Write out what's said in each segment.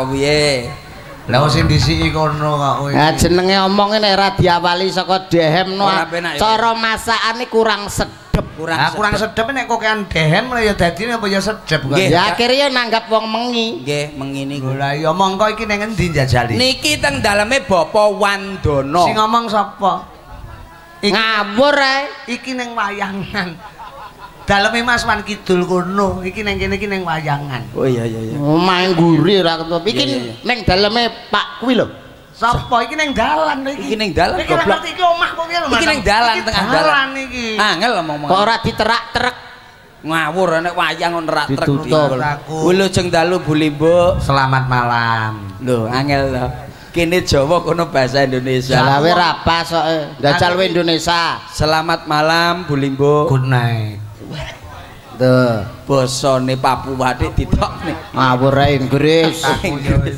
apa piye? Lah sing disiki kono kok kowe. Nah, jenenge omong nek ora diawali saka dehem no. Ora penak ya. Cara masakane kurang sedep. Kurang Lah kurang sedep nek kokean dehem lah ya dadi apa ya sedep kok. Ya akhirnya nanggap wong mengi. Nggih, mengini Lho, Lah ya mongko iki ning endi njajali? Niki teng daleme Bapak Wandono. Sing ngomong sapa? Ngawur ae. iki ning wayangan. Daleme Mas Wan Kidul kono. Iki ning kene iki ning wayangan. Oh iya iya iya. Oh, main guri ora ketemu. Iki ning daleme Pak kuwi lho. Sapa iki ning dalan lho iki? Iki ning dalan, goblok. iki omah kok lho Mas? Iki ning dalan, tengah dalan. iki. Angel ngomong. Kok ora diterak-terek. ngawur nek wayang ngono rak trek Ditutup. Wulo jeng dalu bulimbo. Selamat malam. Lho, angel lho. Kene Jawa kono bahasa Indonesia. Jalawe ra pas kok. Dajal we Indonesia. Selamat malam Bulimbo. Good night. Tuh. Bosone Papua dik ditokne. Ngawur ae Inggris.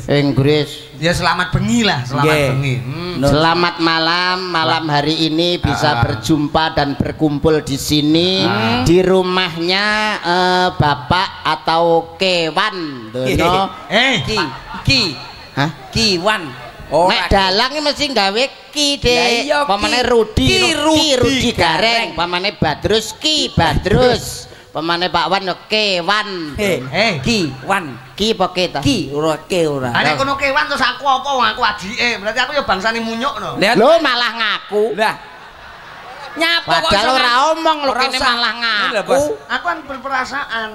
Ya. Inggris. Ya selamat bengi lah, selamat Nggih. bengi. Hmm. No. Selamat malam, malam hari ini bisa Ah. berjumpa dan berkumpul di sini Ah. di rumahnya eh, Bapak atau Kewan, Dono. Eh, Ki, ki, Hah? kiwan. Nek dalang mesti gawe ki, Dek. Pamane Ki. Rudi, Ki Ki Rudi Rudi Gareng. Pamane Badrus Ki Badrus. Pamane Pak Wan yo Kewan. Eh, Eh. kiwan. Ki apa ke ta? Ki ora ke ora. Ane kono kewan terus aku apa aku adike. Berarti aku ya bangsane munyuk no. Lho malah ngaku. Lah. Nyapa kok Padahal ora omong lho kene malah ngaku. Aku kan berperasaan.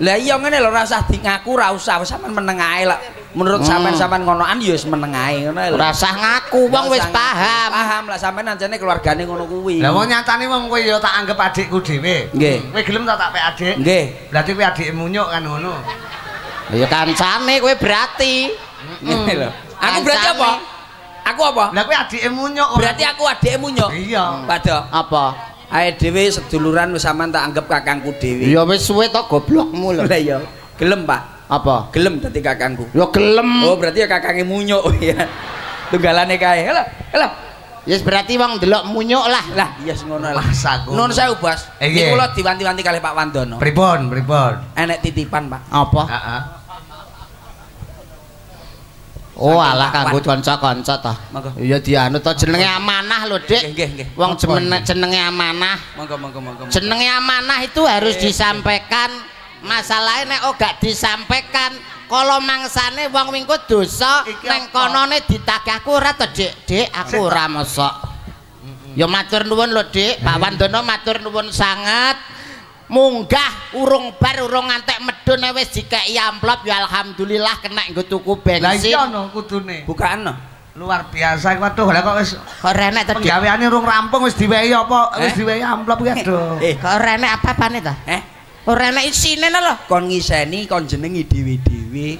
Lah iya ngene lho ora usah di ngaku ora usah wis sampean meneng ae lah. Menurut Hmm. sampean-sampean ngonoan ya wis meneng ae ngono lho. Ora usah ngaku, wong wis paham. Paham lah sampean ancene keluargane ngono kuwi. Lah wong nyatane wong kowe ya tak anggap adikku dhewe. Nggih. Kowe gelem tak tak pe adik? Nggih. Berarti kowe adike munyuk kan ngono. Ya kancane kowe berarti. Ngene lho. Aku berarti apa? Aku apa? Lah kowe adike munyuk. kok. Berarti aku adekmu nyok. Iya. Padha. Apa? Ae dhewe seduluran wis sampean tak anggap kakangku dhewe. Ya wis suwe to goblokmu lho. Lah iya. Gelem, Pak. Apa? Gelem dadi kakangku. Ya gelem. Oh, berarti ya kakange munyuk ya. Tunggalane kae. Halo, halo. Yes berarti wong delok munyuk lah. Lah, iya yes, ngono lah. Mas aku. Nun Bos. Eh, Iki kula diwanti-wanti kalih Pak Wandono. Pripun, pripun? Enek titipan, Pak. Apa? Heeh. Oh alah kanggo kanca-kanca to. Monggo. Ya dianu to jenenge amanah lho, Dik. Nggih, nggih. Wong jenenge amanah. Monggo, monggo, monggo. Jenenge amanah itu harus disampaikan. Masalahnya nek oh gak disampaikan, kalau mangsane wong wingko dosa apa? konone ditagih aku ora to, Dik. Dik, aku ora mosok. Ya matur nuwun lho, Dik. Pak Wandono matur nuwun sangat. Munggah urung bar urung ngantek medun wis dikeki amplop ya alhamdulillah kena nggo tuku Lah bensin iya no kudune. Bukaan no. Luar biasa waduh lah kok wis kok renek to Dik? penggaweane urung rampung wis diwehi apa wis Eh? diwehi amplop ki aduh. Eh, kok renek apa-apane to eh, ora renek isine lho kon ngiseni kon jenengi dhewe-dhewe.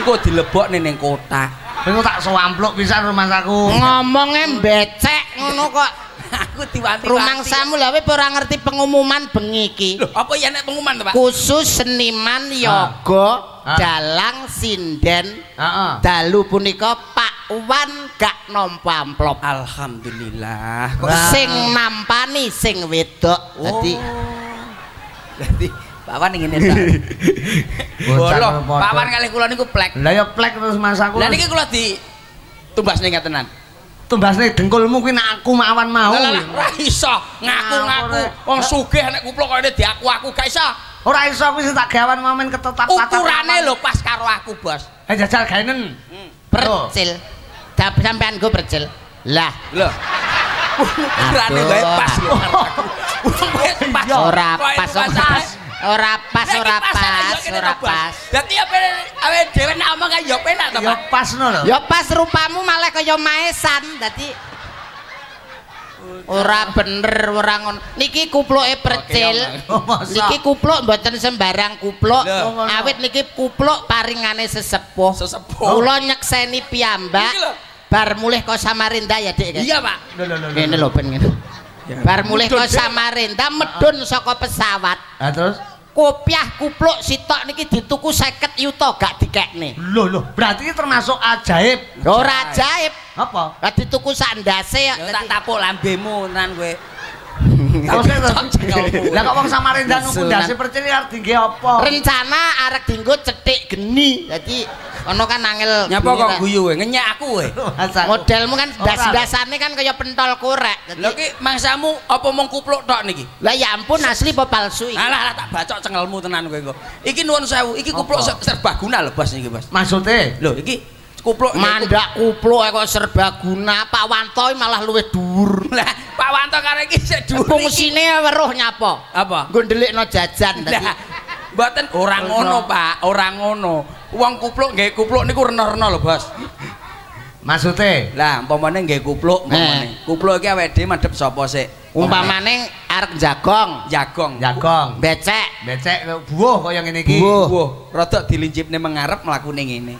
Engko dilebokne ning kotak. Engko tak so amplop pisan rumahku. ngomongnya becek ngono kok Aku diwanti. rumangsamu lha kowe ora ngerti pengumuman bengi iki Loh, apa ya nek pengumuman to, Pak? khusus seniman yoga Ah. dalang sinden Heeh. dalu punika Pak Wan gak nampa amplop Alhamdulillah. Kok sing nampani sing wedok dadi Dadi Pak Wan ngene ta. Bolo. Pak Wan kalih kula niku plek. Lah ya plek terus masaku. Lah niki kula di tumbas ning tenan. Tumbasne dengkulmu kuwi nek aku mawan mau. Lah ora iso. Ngaku-ngaku wong sugih nek kupluk kok diaku-aku gak iso. Ora iso kuwi sing tak gawan momen ketetap Ukurane lho pas karo aku, Bos. Eh jajal gaenen. percil. Dap sampean go percil. Lah. Lho. Ukurane wae pas lho. Ora pas ora pas ora pas ora pas, ora pas Dadi apa awe dhewe nek omong ya penak to, Ya Pak. pasno lho. Ya pas rupamu malah kaya maesan dadi ora bener ora ngono. Niki kupluke percil. Niki kupluk mboten sembarang kupluk. Awit niki kupluk paringane sesepuh. Sesepuh. Kula nyekseni piyambak. Bar mulih ka Samarinda ya, Dik. Iya, Pak. Lho lho lho. Ngene lho ben ngene. Bar mulih Dik. Samarinda medun saka pesawat. Ah terus Kopiah kupluk sitok niki dituku 50 yuta gak dikekne. lho lho berarti ini termasuk ajaib. Ora ajaib. Apa? Lah dituku sak ndase ya. Ya tak tapuk lambemu tenan kowe. Lah kok wong Samarinda nuku Nesu, ndase percil arep dingge apa? Rencana arek dinggo cetik geni. Dadi ono kan angel. Nyapa kok guyu kowe? Ngenyek aku kowe. Modelmu kan Ora. das-dasane kan kaya pentol korek. Dadi- Lho ki mangsamu apa mung kupluk tok niki? Lah ya ampun asli apa palsu iki? Alah tak bacok cengelmu tenan kowe kok. Iki nuwun sewu, iki kupluk serbaguna lho Bos niki Bos. Maksudnya? Lho iki kupluk Mandak kupluk kok serbaguna, Pak Wanto malah luwih dhuwur. Lah Pak Wanto karo iki sik dhuwur. Fungsine weruh nyapa? Apa? Nggo ndelikno jajan dadi. Mboten ora ngono Pak, ora ngono. Wong kupluk nggih kupluk niku rena-rena lho Bos. Maksudnya? Lah umpamane nggih kupluk umpamane. Kupluk iki awake dhewe madhep sapa sik? Umpamane arek jagong, jagong. Jagong. becek, Becek buah kaya ngene iki. Buah. Wah, rada dilincipne mengarep mlakune ngene.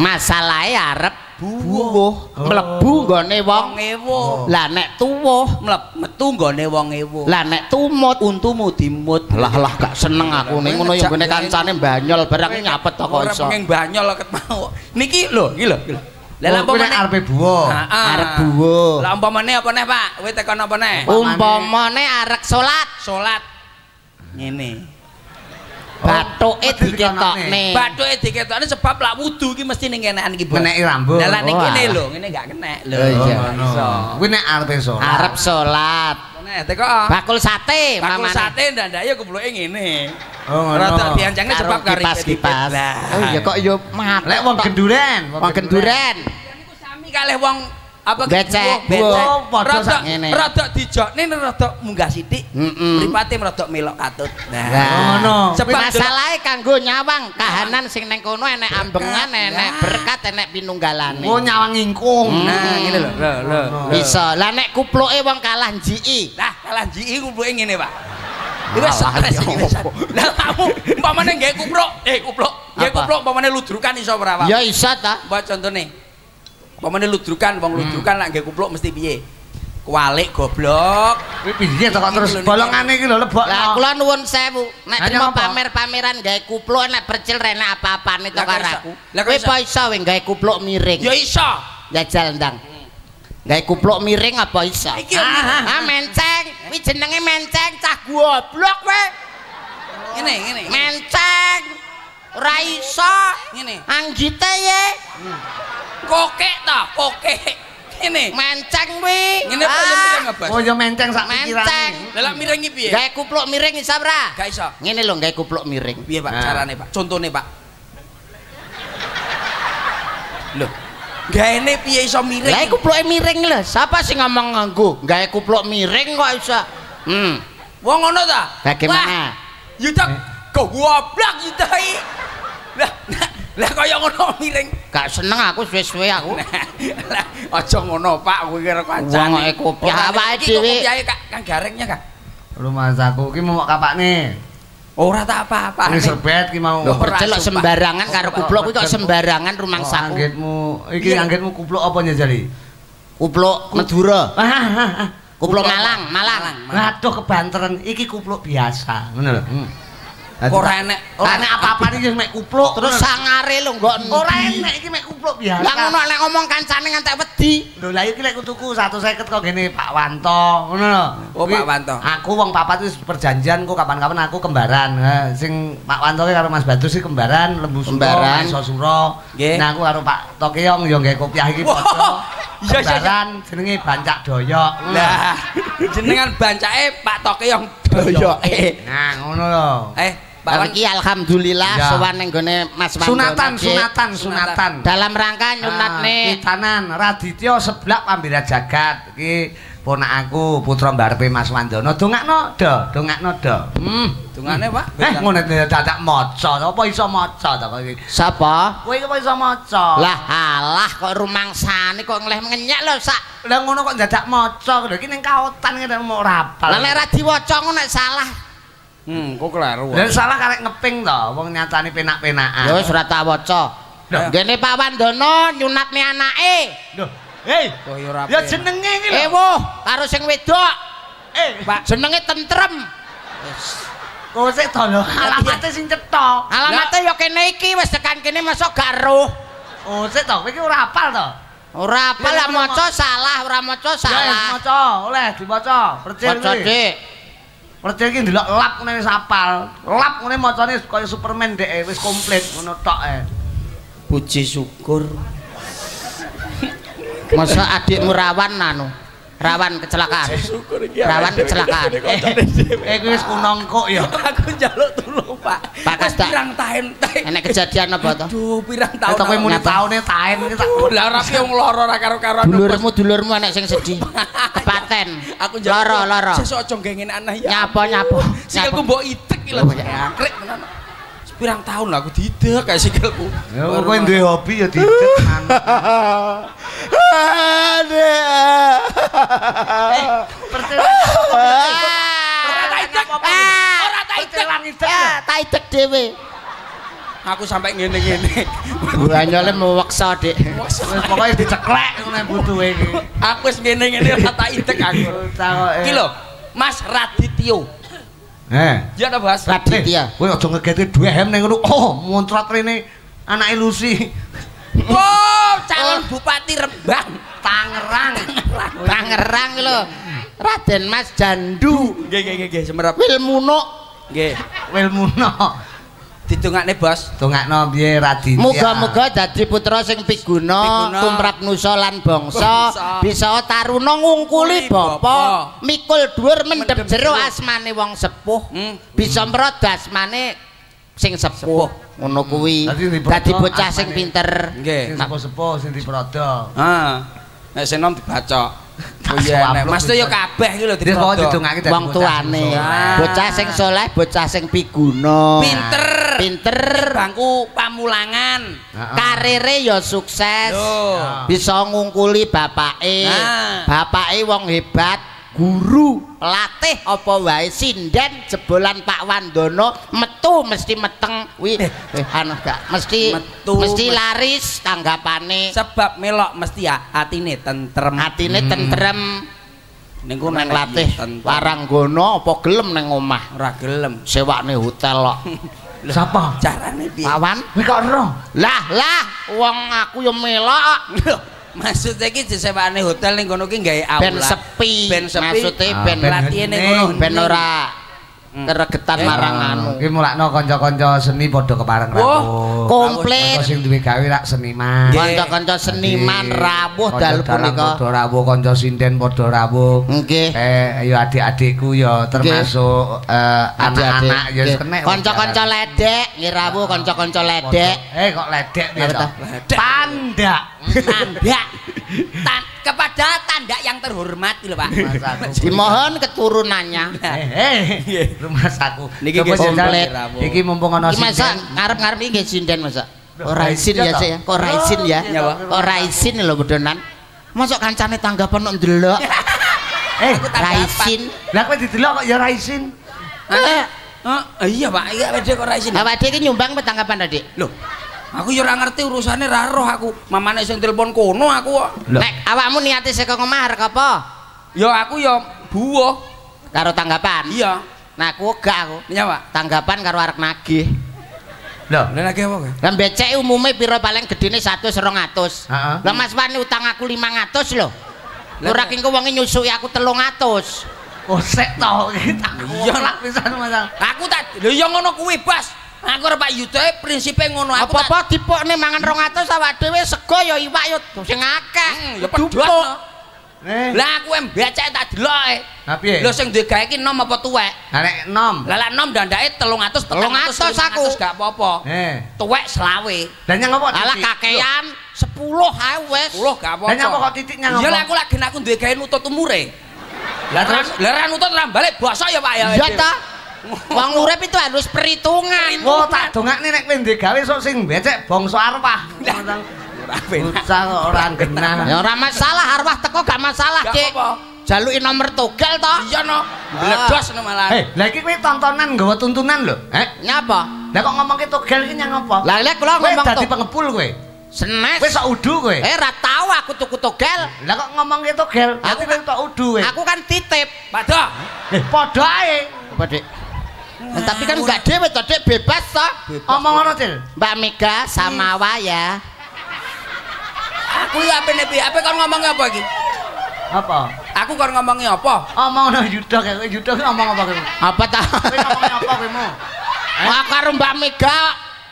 Masalahe arep Buwuh. mlebu nggone wong. Ewo. Lah nek tuwuh, metu nggone wong ewo. lah nek tumut untumu dimut. lah lah gak seneng aku ning ngono ya nggone kancane banyol barang nyapet to kok iso. pengen banyol ket mau. Niki lho, iki lho. Lah umpamane arepe buah. Heeh. Arep buwuh. Lah umpamane apa neh, Pak? Kowe tekan apa neh? Umpamane arek salat, Salat. Ngene. Bathuke mesti diketokne. Bathuke diketokne sebab lak wudu iki mesti ning kenekan iki, Bos. Ngeneki rambut. Lah ning Oh, kene lho, ngene gak kenek lho. Oh, iya. ngono. Iso. Kuwi nek arepe salat. Arep salat. Nek teko. Bakul sate Bakul mamane. sate ndak ya kupluke ngene. Oh, ngono. Rada diancangnya Karo sebab karo kipas-kipas. Lah. Oh iya kok yo mat. Lek wong genduren, wong genduren. niku sami kalih wong apa Becek, becek. Rada dijokne rada munggah sithik. Mripate rada melok katut. Nah. Oh, ngono. Sebab Masalahe kanggo nyawang kahanan sing ning kono enek ambengan, enek berkat, enek pinunggalane. Oh nyawang ingkung. Nah, ngene lho. Lho, lho. Bisa. Lah nek kupluke wong kalah njiki. Lah, kalah jiki kupluke ngene, Pak. Iku Alah, stres iki wis. Lah kamu umpamane nggae kupluk, eh kupluk, nggae kupluk umpamane ludrukan iso ora, Pak? Ya iso ta. Mbak contone. Umpamane ludrukan, wong ludrukan lak nggae kupluk mesti piye? Kualik goblok. Kuwi piye to kok terus bolongane iki lho lebokno. Lah kula nuwun sewu, nek trimo apa? pamer-pameran gawe kupluk nek percil rene apa-apane to karo iso? aku. Iso? apa iso weh gawe kupluk miring? Ya iso. Jajal ndang. Gawe kupluk miring apa iso? Miring. Ah menceng, kuwi jenenge menceng cah goblok kowe. Ngene, ngene. Menceng. Ora iso. Ngene. Anggite ye. Kokek ta, kokek. Ngene. Menceng kuwi. Ngene apa yang miring apa? Oh ya menceng sak Menceng. Lah lak miring iki piye? Gawe kupluk miring iso ora? Gak iso. Ngene lho gawe kupluk miring. Piye, Pak? Nah. Carane, Pak? Contone, Pak. Lho. Gaene piye iso miring? Lah iku kupluke miring lho. Sapa sing ngomong nganggo gawe kupluk miring kok iso? Hmm. Wong ngono ta? Bagaimana? Wah, Yuda goblok Yuda iki. Lah, lah- kaya ngono miring. Gak seneng aku suwe-suwe aku. Lah, aja ngono, Pak, kowe kira kancane. Wong e kopiah Ora, awake iki dhewe. Kopiahe Kak Kang Garengnya, Kak. Rumah saku ki mau kapakne. Ora tak apa-apa. Ini serbet ki mau. Loh, Percel kok sumpah. sembarangan karo kupluk kuwi kok sembarangan rumang saku. Anggitmu, iki anggitmu kupluk apa nyajali? Kupluk Madura. Ah, ah, ah. Kupluk Malang, Malang. Waduh kebanteran iki kupluk biasa, ngono lho. Ora enek. Ora enek apa-apa iki mek kupluk. Terus sangare lho nggo ora enek iki mek kupluk biasa. Lah ngono lek ngomong kancane ngantek wedi. Lho lah iki lek tuku 150 kok gene Pak Wanto, ngono lho. Oh, Pak Wanto. Aku wong papat wis perjanjian kok kapan-kapan aku kembaran. Sing Pak Wanto karo Mas Badus sih kembaran, lembu suro, Kembaran. iso suro. Nah, aku karo Pak Tokeong yo nggae kopiah iki padha. iya, iya, jenenge Bancak Doyok. Lah, jenengan bancake Pak Tokeyong doyoke. Nah, ngono lho. Eh, Pak Wan, Iki alhamdulillah Ya. sowan ning gone Mas Wandono. Sunatan, sunatan, sunatan. Dalam rangka nyunatne Kitanan Raditya seblak pambira jagat iki ponak aku putra mbarepe Mas Wandono dongakno do dongakno do hmm dungane Pak. eh ngono dadak maca apa iso maca to kowe sapa? kowe iki iso maca Lah alah kok rumangsane kok ngleh ngenyek lho sak. lah ngono kok dadak maca lho iki ning kaotan ngene mau rapal Lah nek ra diwaca ngono nek salah. Hmm, kok kleru. Lah salah karek ngeping to wong nyatane penak-penakan Ya wis ora tak waca. Lah. Gene Pak Wandono nyunatne anake. lho hei Kok ya ora. ya jenenge iki Eh lho woh, karo sing wedok. eh Pak jenenge tentrem. kowe sik to lho alamate sing cetha Alamate ya kene iki wis tekan kene masuk gak roh. oh sik to kowe iki ora hafal to Ora apa lah Ya, ya, maca salah, ora maca Ya, salah. maca, oleh dimaca. Percil Maca. Dik. Percil iki ndelok lap ngene wis apal. Lap ngene macane kaya Superman dek wis komplit ngono tok e. Puji syukur. Masa adikmu rawan anu. Rawan kecelakaan. Syukur iki. Rawan kecelakaan. Eh kuwi wis kunongkok ya. Aku njaluk tulung, Pak. Pak Kasda. pirang tahun teh. Enek kejadian apa to? Aduh, pirang kowe muni Nyapa? taune taen iki tak Lah ora piye wong lara ora karo-karoan. Dulurmu dulurmu enek sing sedih. Kepaten. Aku njaluk. Loro loro. Sesuk aja nggengen aneh ya. Nyapa nyapa. Sikilku mbok itek iki lho. Oh, ya. Angkrek tenan. Pirang tahun lah aku didek kayak sikilku. Ya kowe duwe hobi ya didek tenan. Percil. Ora tak idek. Ora tak idek. Ah, tak idek dhewe. Aku sampai ngene-ngene. Banyole meweksa, Dik. Wis pokoke diceklek ngono butuhe iki. Aku wis ngene-ngene ora tak idek aku. Iki lho, Mas Radityo. Eh. Ya ta, Bas? Raditya. Kowe aja ngegete duwehem ning ngono. Oh, montrat rene anake Lucy. Wow, calon Bupati Rembang. Tangerang. Tangerang lho. Raden Mas Jandu nggih, nggih, nggih, semerap. Wilmuno. Nggih. Wilmuno. Didongakne, Bos. Dongakno piye Raditya. Muga-muga dadi putra sing piguna, tumrap nusa lan bangsa, bisa taruna ngungkuli bapa, mikul dhuwur Mendem jero asmane wong sepuh, Hmm. bisa mrot asmane sing sepuh. Ngono kuwi. Dadi diprodo Dadi bocah sing pinter. Nggih. Sing sepuh-sepuh sing diprodo. Ah. Nek senom dibaca. Oh iya, Mas bisa. kabeh iki lho didongake dadi Wong tuane. soleh. Bocah sing soleh, bocah sing piguna. Pinter. Pinter. Bangku pamulangan. Karire ya sukses. Bisa ngungkuli bapake bapake wong hebat guru latih apa wae? Sinden jebolan Pak Wandono metu mesti meteng. Wi eh, anu gak? Mesti Metu, mesti mes- laris tanggapane. Sebab melok mesti ya atine tentrem. atine tentrem. Niku nang latih waranggono apa gelem nang omah? Ora gelem. sewakne hotel kok. Sapa? Carane piye? Pawan kok ero? lah lah wong aku ya melok maksudnya iki disewakne hotel ning kono ki gawe aula. ben sepi Ben sepi. maksudnya Ah, ben ben latihan ning hening. kono. ben ora. Keregetan Eh, marang anu Iki mulakno kanca-kanca seni padha kepareng rawuh. komplit Kanca sing duwe gawe rak seniman. Kanca-kanca seniman rawuh dalu punika Padha rawuh, kanca sinden padha rawuh. nggih Eh, ya adik-adikku ya termasuk eh, anak-anak ya kenek. kanca-kanca ledek nggih rawuh kanca-kanca ledek Eh kok ledek piye? Ledek. Pandak. Tanda. Tan kepada tanda yang terhormat lho Pak. Dimohon keturunannya. Eh, eh, rumah saku. Niki komplit. Iki mumpung ana Iki masa sinden. ngarep-ngarep iki nggih sinden masa. Loh, Ora isin iya ya? Cek ya. Kok ora isin ya? Pak. Ora isin lho bedonan. Mosok kancane tanggapan kok ndelok. Eh, Aku Ra tanggapan. isin. lah kowe didelok kok ya ra isin. Eh, Oh, iya Pak, iya wedhe kok ora isin. awak dhewe iki nyumbang apa tanggapan tadi? Lho, aku ya ora ngerti urusane ra roh aku. Mamane sing telepon kono aku kok. Nek awakmu niate saka ngomah arek apa? Ya aku ya buwo. Karo tanggapan. Iya. Nah, aku gak aku. Iya, Pak. Tanggapan karo arek nagih. Loh, Lah lagi apa kan? Lah becek umume piro paling gedene 100 200. Heeh. Lah Mas Wani utang aku 500 lho. Lah, Ora ki engko wonge nyusuki aku 300. oh sek to kita. Iya. lak pisan Mas. Aku tak lho ya ngono kuwi, Bas. Aku karo Pak Yuda prinsipe ngono aku. Apa-apa dipokne mangan 200 awak dhewe sego ya iwak ya sing akeh. Hmm, ya pedhot. No. Eh, Lah aku em becek tak deloke. Lah piye? Lho sing duwe gawe ki nom apa tuwek? Lah nek enom. Lah lek nom dandake 300 300 aku. gak apa-apa. Eh, Tuwek selawe. lah nyang apa? Alah titik? kakean 10 ae wis. 10 gak apa-apa. Lah nyang apa kok titik nyang apa? lah aku lagi aku duwe gawe nutut umure. Lah terus Lah ra nutut ra balik basa ya Pak ya. Iya ta. Wong urip itu harus perhitungan. Oh, tak dongakne nek kowe ndek gawe sok sing becek bangsa arwah. Ora penak. Bocah kok ora genah. Ya ora masalah arwah teko gak masalah, apa. Jaluki nomor togel to. Iya no. Bledos no malah. Eh, lah iki kowe tontonan nggawa tuntunan lho. Eh, Nyapa? lah kok ngomongke togel iki nyang apa? Lah lek kula ngomong dadi to. pengepul kowe. Senes. Kowe sok udu kowe. Eh ra tau aku tuku togel. Lah kok ngomongke togel? Aku kowe tok udu kowe. Aku kan titip. Do. Eh, padha ae. Apa, Dik? Nah, tapi kan enggak dhewe to, Dik, bebas to. Omong ngono, Cil. Mbak Mega sama Waya. Aku ya apene piye? Ape kon ngomongnya apa iki? Apa? Aku kon ngomongnya apa? Omong ngono Yuda kayak kowe Yuda ki ngomong apa kowe? Apa ta? Kowe ngomongnya apa kowe mau? Karo Mbak Mega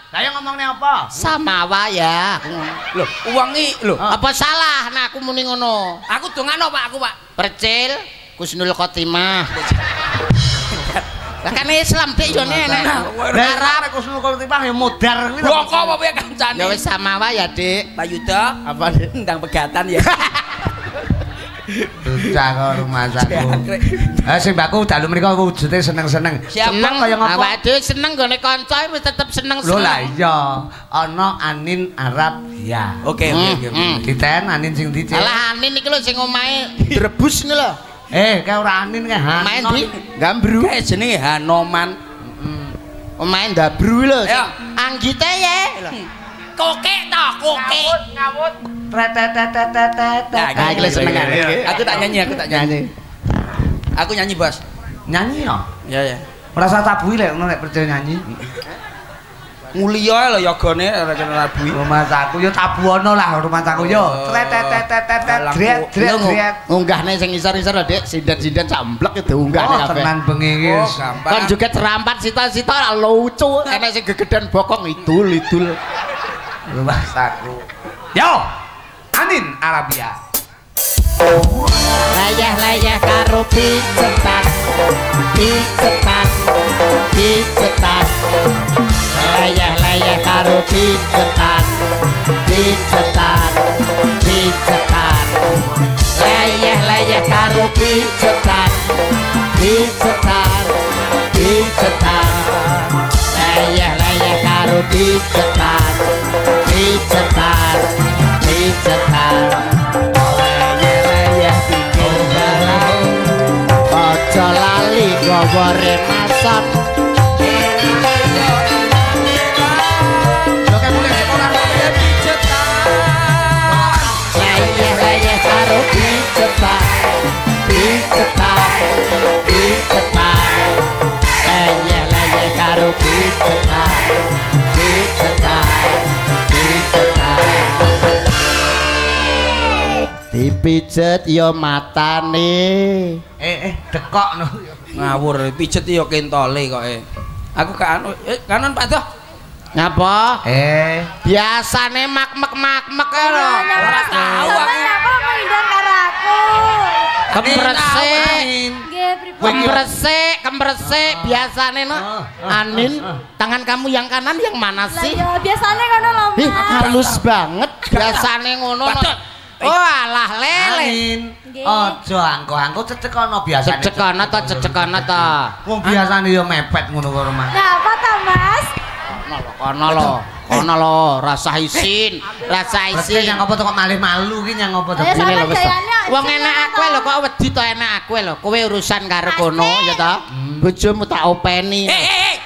Lah yang ngomongnya apa? sama Waya. Aku ngono. Lho, uang i lho. Ah. Apa salah? Nah, aku muni ngono. Aku dongano Pak aku Pak. Percil Kusnul Khotimah. Lah kan Islam dik yo nek. Nah, Lah arep kusno kok tipah ya modar kuwi. Boko apa piye kancane? Ya wis sama Waya, Dik. Pak Yuda. Apa, Dik? Ndang pegatan ya. Bocah kok rumah saku. Ah sing mbakku dalu mriku wujude seneng-seneng. Seneng kaya ngopo? Awak dhewe seneng gone kanca wis tetep seneng Lho lah iya, ana Anin Arab ya. Oke, oke, oke. Hmm, hmm. Diten Anin sing dicek. Alah Anin iki lho sing omahe drebus iki lho. Eh, kae ora Anin kae ha. Main di Gambru. Kayak jenenge Hanoman. Omahe Ndabru lho. Ayo. Anggite ye. Kokek to, kokek. ngawut. Tretetetetetet. Nah, Ah, iki lho senengan. Aku tak nyanyi, aku tak nyanyi. Aku nyanyi, Bos. Nyanyi ya. Ya ya. Merasa tabui lek ngono nek percaya nyanyi. Mulia lho yogane ora kena rabui. Rumah saku yo tabuono lah rumah saku yo. Oh. Tretetetetetet. Alang Dret ku- dret Lho, ngu- dret. Ngunggahne sing isor-isor lho, Dik. Sindan-sindan samblek itu Oh, unggahne kabeh. tenan bengi iki. Oh, wis. gampang. Kan juga terampat sita-sita lah lucu. Enak sing gegedan bokong idul idul. Rumah saku. Yo. Anin Arabia. Layah-layah karo picetan. Picetan. Picetan. Layah-layah karo picetan. Picetan. Picetan. Layah-layah karo picetan. Picetan. Picetan. Layah-layah karo picetan. Picetan. Picetan. Layah-layah bikin barang. Ojo lali gawa remason. Dipijet yo matane. Eh eh dekok no. Ngawur pijet yo kentole kok e. Aku kan eh kanan Pak Doh. Ngapa? Eh Biasane mak-mek mak-mek lho. Ora tahu aku. Kenapa menghindar karo aku? Kemresik. Kemresik, kemresik biasane no. Ah, ah, Anin, ah, ah. tangan kamu yang kanan yang mana Lah sih? ya biasanya ngono lho, Ih, halus banget biasane ngono. Oh alah lele. Anin. Aja angko-angko cecekono biasane. Cecekono to cecekono to. Wong biasane ya mepet ngono karo Mas. Nah, apa ta, Mas? Kono lho. Kono lho rasa isin, rasa isin. nyang apa to kok malih malu ki nyang apa to? Eh, Ini sama lho wis. Wong enak aku lho to. kok wedi to enak aku lho. Kowe urusan karo kono ya to. Bojomu tak openi. Eh, eh, eh.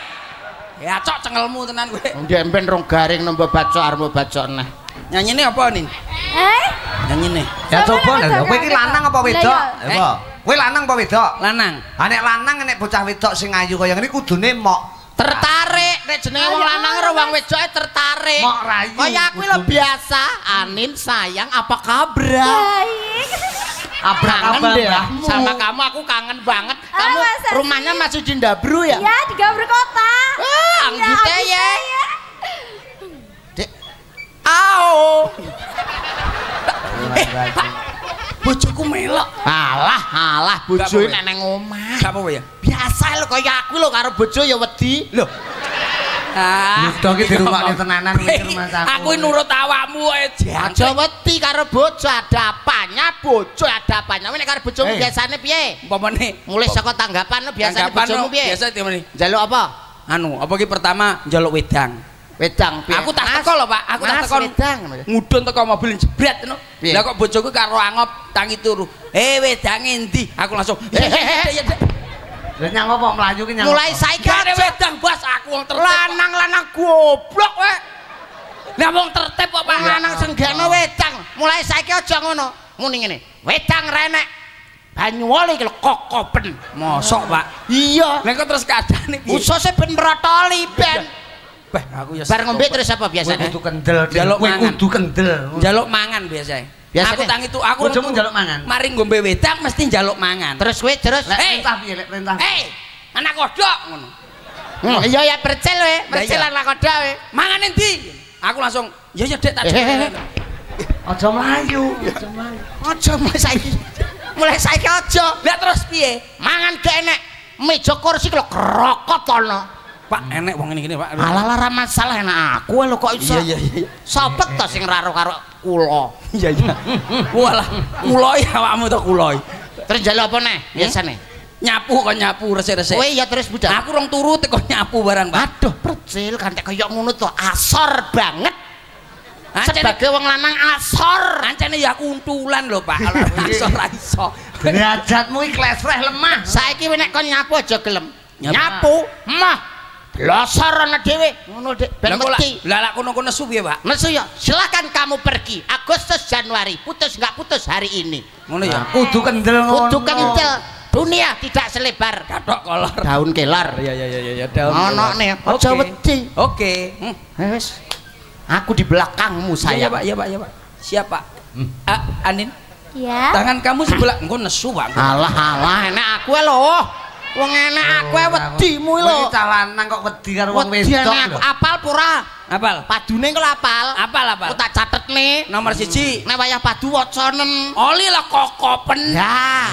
Ya cok cengelmu tenan kowe. Ndemben rong garing nembe bacok arep bacok neh. Nyanyine apa nih? Eh? Nyanyine. Ya coba lho, wedok kowe iki kayak lanang apa wedok? Apa? Kowe lanang apa wedok? Lanang. Ah nek lanang nek bocah wedok sing ayu kaya ngene kudune mok Tertarik nek jenenge wong lanang karo wong wedoke tertarik. Mok rayu. Kaya aku lho biasa. Anin sayang apa kabar? Baik. Kangen deh sama kamu aku kangen banget. Ah, Kamu masa sih? rumahnya masih di Ndabru ya? Ya, di Gambir Kota. Ah, anggite habis ya. saya. Dek. Ao. Bojoku melok. Alah, alah bojo Gak apa-apa. nek nang omah. Gak apa-apa ya? Biasa lho kaya aku lho karo bojo ya wedi. Loh. Ah. Yuda ki dirungokne tenanan mikir Mas aku. Nurut awakmu ae Aja wedi karo bojo ada apanya, bojo ada apanya. Nek karo bojomu Eh. biasane piye? Umpamane Mulai saka tanggapan lo biasane bojomu piye? Biasa dimana? Njaluk apa? Anu, apa ki pertama njaluk wedang. Wedang piye? Aku tak teko lho, Pak. Aku tak teko. wedang. Ngudun teko mobil jebret ngono. Lah kok bojoku karo angop tangi turu. Eh, wedang endi? Aku langsung. Lah nyang apa mlayu ki nyang. Mulai saiki wedang, Bos. Aku wong tertib. lanang-lanang goblok kowe. Lah wong tertib kok, Pak. Lanang senggakno wedang. Mulai saiki aja ngono. Muni ngene. Wedang renek. Banyuwali iki lho kokopen. Mosok, Pak. Iya. Lah kok terus keadaane piye? Usose ben merotoli ben. Bah, aku ya Bar ngombe terus apa biasanya? kudu kendel, Njaluk mangan. kudu kendel. njaluk mangan biasanya. Biasanya? Aku tangi itu aku Bojomu metu- njaluk mangan? Mari ngombe wedang mesti njaluk mangan. Terus kowe terus Lek Eh. perintah piye lek perintah? Eh, anak kodok ngono. Hmm, iya ya percel we, percel lan koda we. Mangan endi? Aku langsung, ya ya Dek tak Eh, eh, eh. Aja mlayu. Aja mulai saiki. Mulai saiki aja. Lah terus piye? Mangan gak enek. Meja kursi lho krokot ono. Pak, enek wong ngene-ngene, Pak. Alah lara masalah enak aku lho kok iso. Iya, iya, iya. Sopet to sing raro karo kula. Iya, iya. Walah, kuloi awakmu to kuloi. Terus njaluk apa neh biasane? Nyapu kok nyapu resik-resik. Kowe ya terus budal. Aku rong turu teko nyapu barang, Pak. Aduh, percil kan kaya ngono to asor banget. Ancene Sebagai wong lanang asor. ancene ya aku untulan lho, Pak. Ora iso, ora iso. Derajatmu iki klesreh lemah. Saiki nek kon nyapu aja gelem. Nyapu. Nyapu, mah. Blosor ana dhewe. Ngono Dik, ben Lah mesti. lah lak kono-kono nesu piye, Pak? Nesu ya, silakan kamu pergi. Agustus Januari, putus nggak putus hari ini. Ngono ya. Kudu kendel ngono. Kudu kencel. Dunia tidak selebar Katok kolor. daun kelor. Iya iya iya iya daun. Ono nih, aja wedi. Oke. Hmm. Wes. Aku di belakangmu Iya, sayang. Pak, iya, Pak, iya, Pak. Siap, Pak. Ah, Anin, Ya. tangan kamu sebelah engko nesu, Pak. Alah alah enek aku lho. Wong enek aku e wedimu lho. iki cah lanang kok wedi karo wong Wedi wedok enek aku apal pura. Apal? Padune kok apal. Apal, apal. Aku tak catet nih. Nomor siji. Nek wayah padu wacanen. Oli lah kokopen. Ya.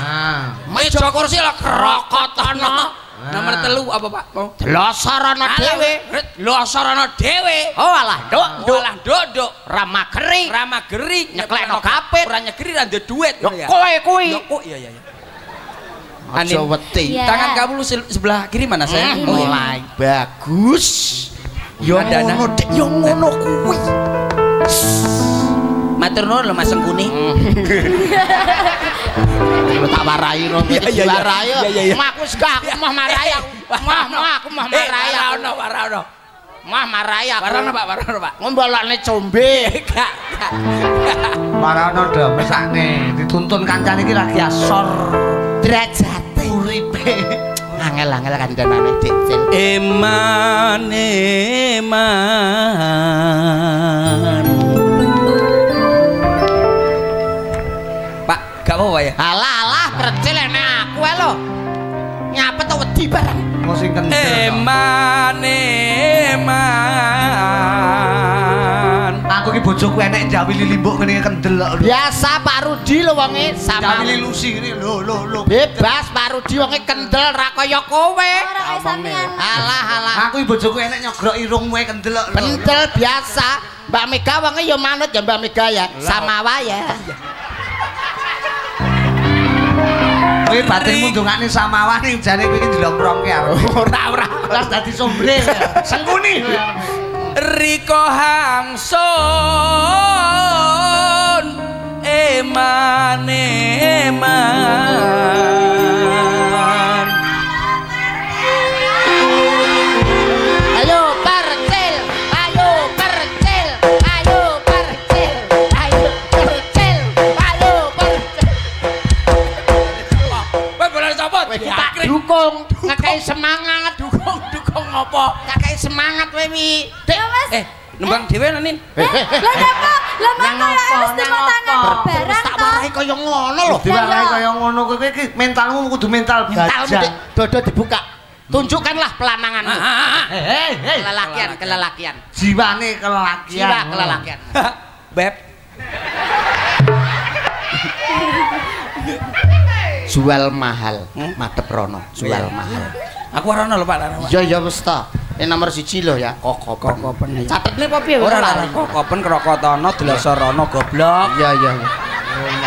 Meja kursi lah. Nah. Nomor telu apa, Pak? Delosor ana dhewe. Lho asarana dhewe. Oh alah, nduk, nduk. Walah dodok. Rama kering. Rama gerik Nyeklekno kapit. Ora nyegeri ra ngono ya. kowe kuwi. Yo iya iya. Aja Anin. wedi. Iya. Tangan kamu lu se- sebelah kiri mana saya? Hmm, Oh, iya. mulai bagus. Yo ngono dek, yo ngono kuwi. Matur nuwun lho Mas Sengkuni. Lu tak warai no, Iya, iya. warai. Mah aku gak aku mah marai aku. Mah mah aku mah marai Eh, aku. Warono, warono. Mah marai aku. Warono, Pak, warono, Pak. Ngombolokne combe. Gak, gak. Marono do mesakne dituntun kancane iki lagi asor Derajate. uripe. Angel-angel kandhanane Dicil. Eman eman. Pak, gak apa-apa ya? Alah alah percil enek aku ae lho. Nyapet to wedi bareng. Mau sing kendel. Eman eman. Bojoku enek jawili limbuk ngene kendel kok. Biasa Pak Rudi lho wonge sama Jawili lusi ngene lho lho lho. bebas Pak Rudi wonge kendel ra kaya kowe. Ora kaya sampean. Alah alah. Aku bojoku enek nyogrok irungmu e kendel kok. lho. Kendel biasa. Mbak Mega wonge ya manut ya Mbak Mega ya. Sama wae ya. Kowe batinmu ndongakne samawani jane kowe iki dilomprongke karo. Ora ora. Las dadi sombre. Sengkuni. Riko hangsun eman eman Ayo percil, ayo percil, ayo percil, ayo percil, ayo percil. Kowe bolan sapa? Dukung, ngekei semangat, apa? ngekei semangat kowe wi. Ya wis. Eh, nembang dhewe Nin. Lah napa? Lah Nang mangko apa, mesti nang mau tangan apa? Terus barang tak warai kaya ngono lho. Diwarai kaya ngono kowe iki mentalmu kudu mental Mental gajah. dodo dibuka. Tunjukkanlah pelananganmu. Ah, ah, ah. Hei, hei. Kelelakian, kelelakian. Jiwane kelelakian. Jiwa kelelakian. Beb, Jual mahal, Hmm? madep rono, jual Iya. mahal. Aku ora ono lho Pak. Iya ya wis ta. Ini nomor siji lho ya, kokopen. Kokopen. Catetne apa piye? Ora ora kokopen krokotana Dlasarana goblok. Iya iya.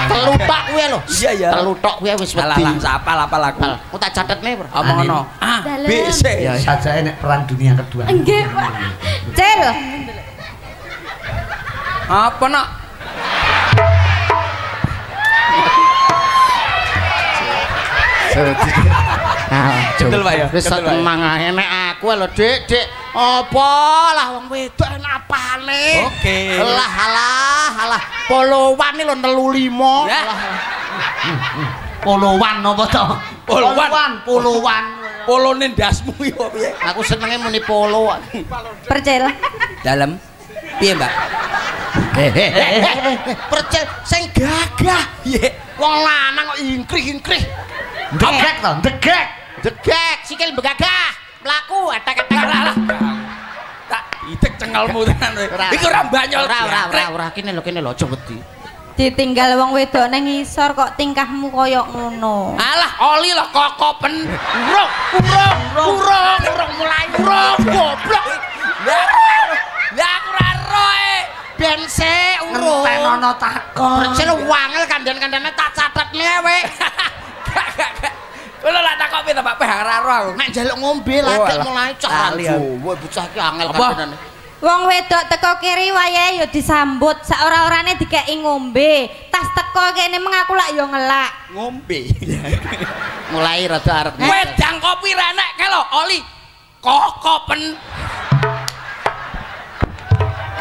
Telu tok kuwi lho. Iya, iya. Telu tok kuwi wis Alah wedi. lah sapal apal aku. Apal. Ku tak catetne, Bro. Apa ngono? A. B, C. Ya saja nek perang dunia kedua. Nggih, Pak. Cil. Apa nak? Ah, Betul, Pak, ya? Wis tenang ae nek aku lho, Dik, Dik. Apa lah wong wedok enak apane? Oke. Alah alah alah. Polowan iki lho 35. Ya. Alah. Polowan apa to? Polowan. polowan. Polone ndasmu yo piye? Aku senenge muni polo. Percil. Dalam. Piye, Mbak? Percil sing gagah. Piye? Wong lanang kok ingkrih-ingkrih. Degek to, degek. Degek, sikil begagah. Mlaku atek-atek. Alah. Tak itek cengelmu tenan kowe. Iku ora banyol. Ora ora ora ora kene lho kene lho aja wedi. Ditinggal wong wedok nang ngisor kok tingkahmu koyo ngono. Alah, oli lah kokopen. Urung, urung, urung, urung mulai urung goblok. Lah, lah aku ora roe. Ben se urung. Takon. Percil wangel kandhan-kandhane tak catetne we. Gak gak gak. Kulo lak takok piye to Pak Peh ora ro aku. Nek njaluk ngombe Oh, lagek alah. mulai cah. Aku. Wah bocah iki angel Apa? kandhane. Wong wedok teko kiri wayahe ya disambut, sak ora-orane dikeki ngombe. Tas teko kene mengaku lak ya ngelak. Ngombe. Mulai rada arep. Wedang kopi ra enek kae lho, oli. Kokopen.